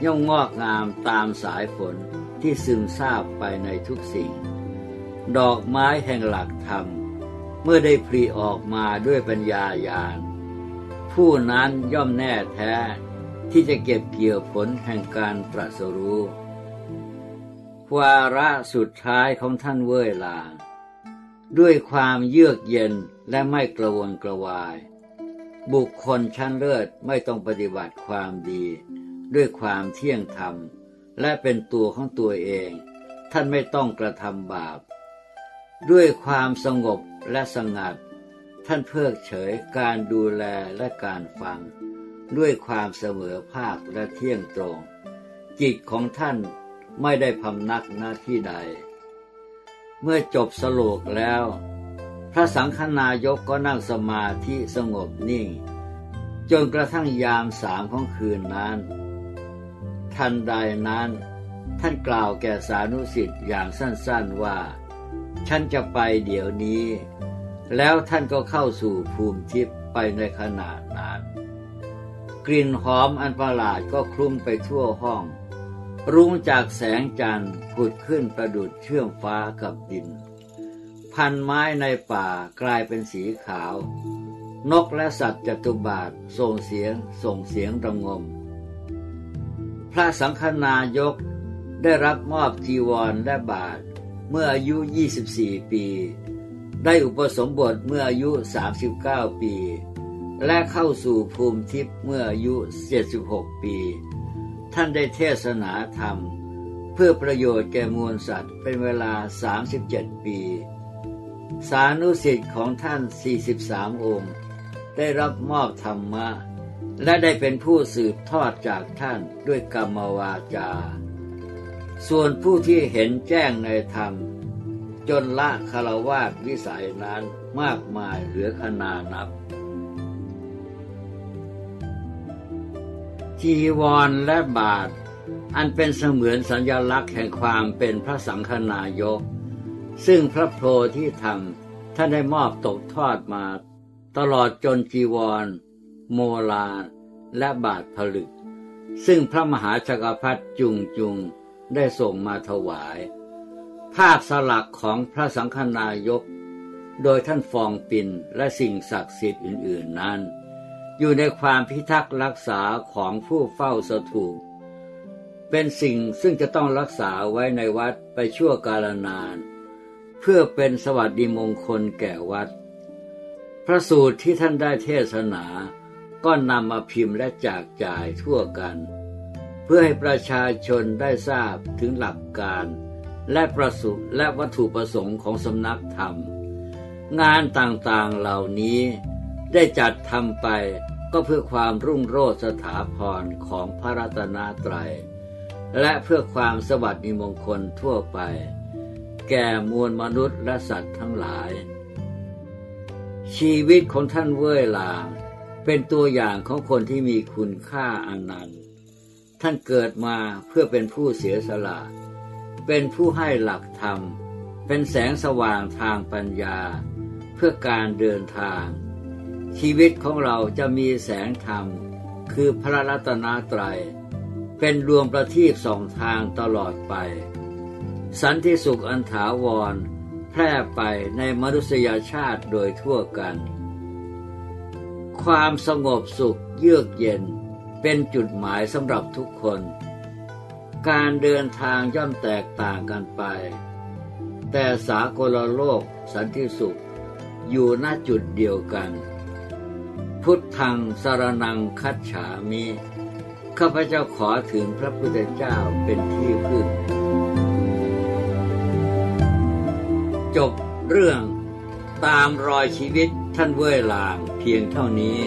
ย่อมงอกงามตามสายฝนที่ซึมซาบไปในทุกสิ่ง ดอกไม้แห่งหลักธรรม เมื่อได้พลีออกมาด้วยปัญญาญาณผู้นั้นย่อมแน่แท้ที่จะเก็บเกี่ยวผลแห่งการตรัสรู้วาระสุดท้ายของท่านเว่ยลา ด้วยความเยือกเย็นและไม่กระวนกระวาย บุคคลชั้นเลิศไม่ต้องปฏิบัติความดี ด้วยความเที่ยงธรรม และเป็นตัวของตัวเอง ท่านไม่ต้องกระทำบาป ด้วยความสงบและสงัด ท่านเพิกเฉยการดูแลและการฟัง ด้วยความเสมอภาคและเที่ยงตรง จิตของท่านไม่ได้พำนักหน้าที่ใด เมื่อจบสโลกแล้ว พระสังฆนายกก็นั่งสมาธิสงบนิ่ง จนกระทั่งยามสามของคืนนั้น ทันใดนั้น ท่านกล่าวแก่สานุสิทธิ์อย่างสั้นๆว่า ฉันจะไปเดี๋ยวนี้ แล้วท่านก็เข้าสู่ภูมิทิพย์ไปในขณะนั้น กลิ่นหอมอันประหลาดก็คลุ้มไปทั่วห้อง รุ้งจากแสงจันทร์ผุดขึ้นประดุดเชื่อมฟ้ากับดิน พันไม้ในป่ากลายเป็นสีขาว นกและสัตว์จตุบาทส่งเสียงส่งเสียงระงม ระสังฆนายกได้รับมอบจีวรและบาทเมื่ออายุ 24 ปี ได้อุปสมบทเมื่ออายุ 39 ปี และเข้าสู่ภูมิทิพย์เมื่ออายุ 76 ปี ท่านได้เทศนาธรรม เพื่อประโยชน์แก่มวลสัตว์เป็นเวลา 37 ปี สานุสิทธิ์ของท่าน 43 องค์ ได้รับมอบธรรมะ และได้เป็นผู้สืบทอดจากท่านด้วยกรรมวาจา ส่วนผู้ที่เห็นแจ้งในธรรม จนละคารวาสวิสัยนั้นมากมายเหลือขนานับ จีวรและบาท อันเป็นเสมือนสัญลักษณ์แห่งความเป็นพระสังฆนายก ซึ่งพระโพธิธรรมท่านได้มอบตกทอดมา ตลอดจนจีวร โมลาและบาทผลึก ซึ่งพระมหาจักพรรดิจุงจุงได้ส่งมาถวาย ภาพสลักของพระสังฆนายก โดยท่านฟองปินและสิ่งศักดิ์สิทธิ์อื่น ๆนั้น อยู่ในความพิทักษ์รักษาของผู้เฝ้าสถูปเป็นสิ่งซึ่งจะต้องรักษาไว้ในวัดไปชั่วกาลนาน เพื่อเป็นสวัสดิมงคลแก่วัด พระสูตรที่ท่านได้เทศนา ก็นำมาพิมพ์และแจกจ่ายทั่วกันพื่อให้ประชาชนได้ทราบถึงหลักการ และประสุและวัตถุประสงค์ของสำนักธรรม งานต่างๆเหล่านี้ได้จัดทำไปก็เพื่อความรุ่งโรจน์สถาพรของพระรัตนตรัย และเพื่อความสวัสดิมงคลทั่วไป แก่มวลมนุษย์และสัตว์ทั้งหลาย ชีวิตของท่านเว่ยลาง เป็นตัวอย่างของคนที่มีคุณค่าอันนันต์ท่านเกิดมาเพื่อเป็นผู้เสียสละ เป็นผู้ให้หลักธรรม เป็นแสงสว่างทางปัญญา เพื่อการเดินทาง ชีวิตของเราจะมีแสงธรรม คือพระรัตนตรัย เป็นดวงประทีปสองทางตลอดไป สันติสุขอันถาวร แพร่ไปในมนุษยชาติโดยทั่วกัน ความสงบสุขเยือกเย็นเป็นจุดหมายสำหรับทุกคน การเดินทางย่อมแตกต่างกันไป แต่สากลโลกสันติสุขอยู่ณจุดเดียวกัน พุทธังสารนังคัจฉามิข้าพเจ้าขอถึงพระพุทธเจ้าเป็นที่พึ่ง จบเรื่อง ตามรอยชีวิตท่านเว่ยลางเพียงเท่านี้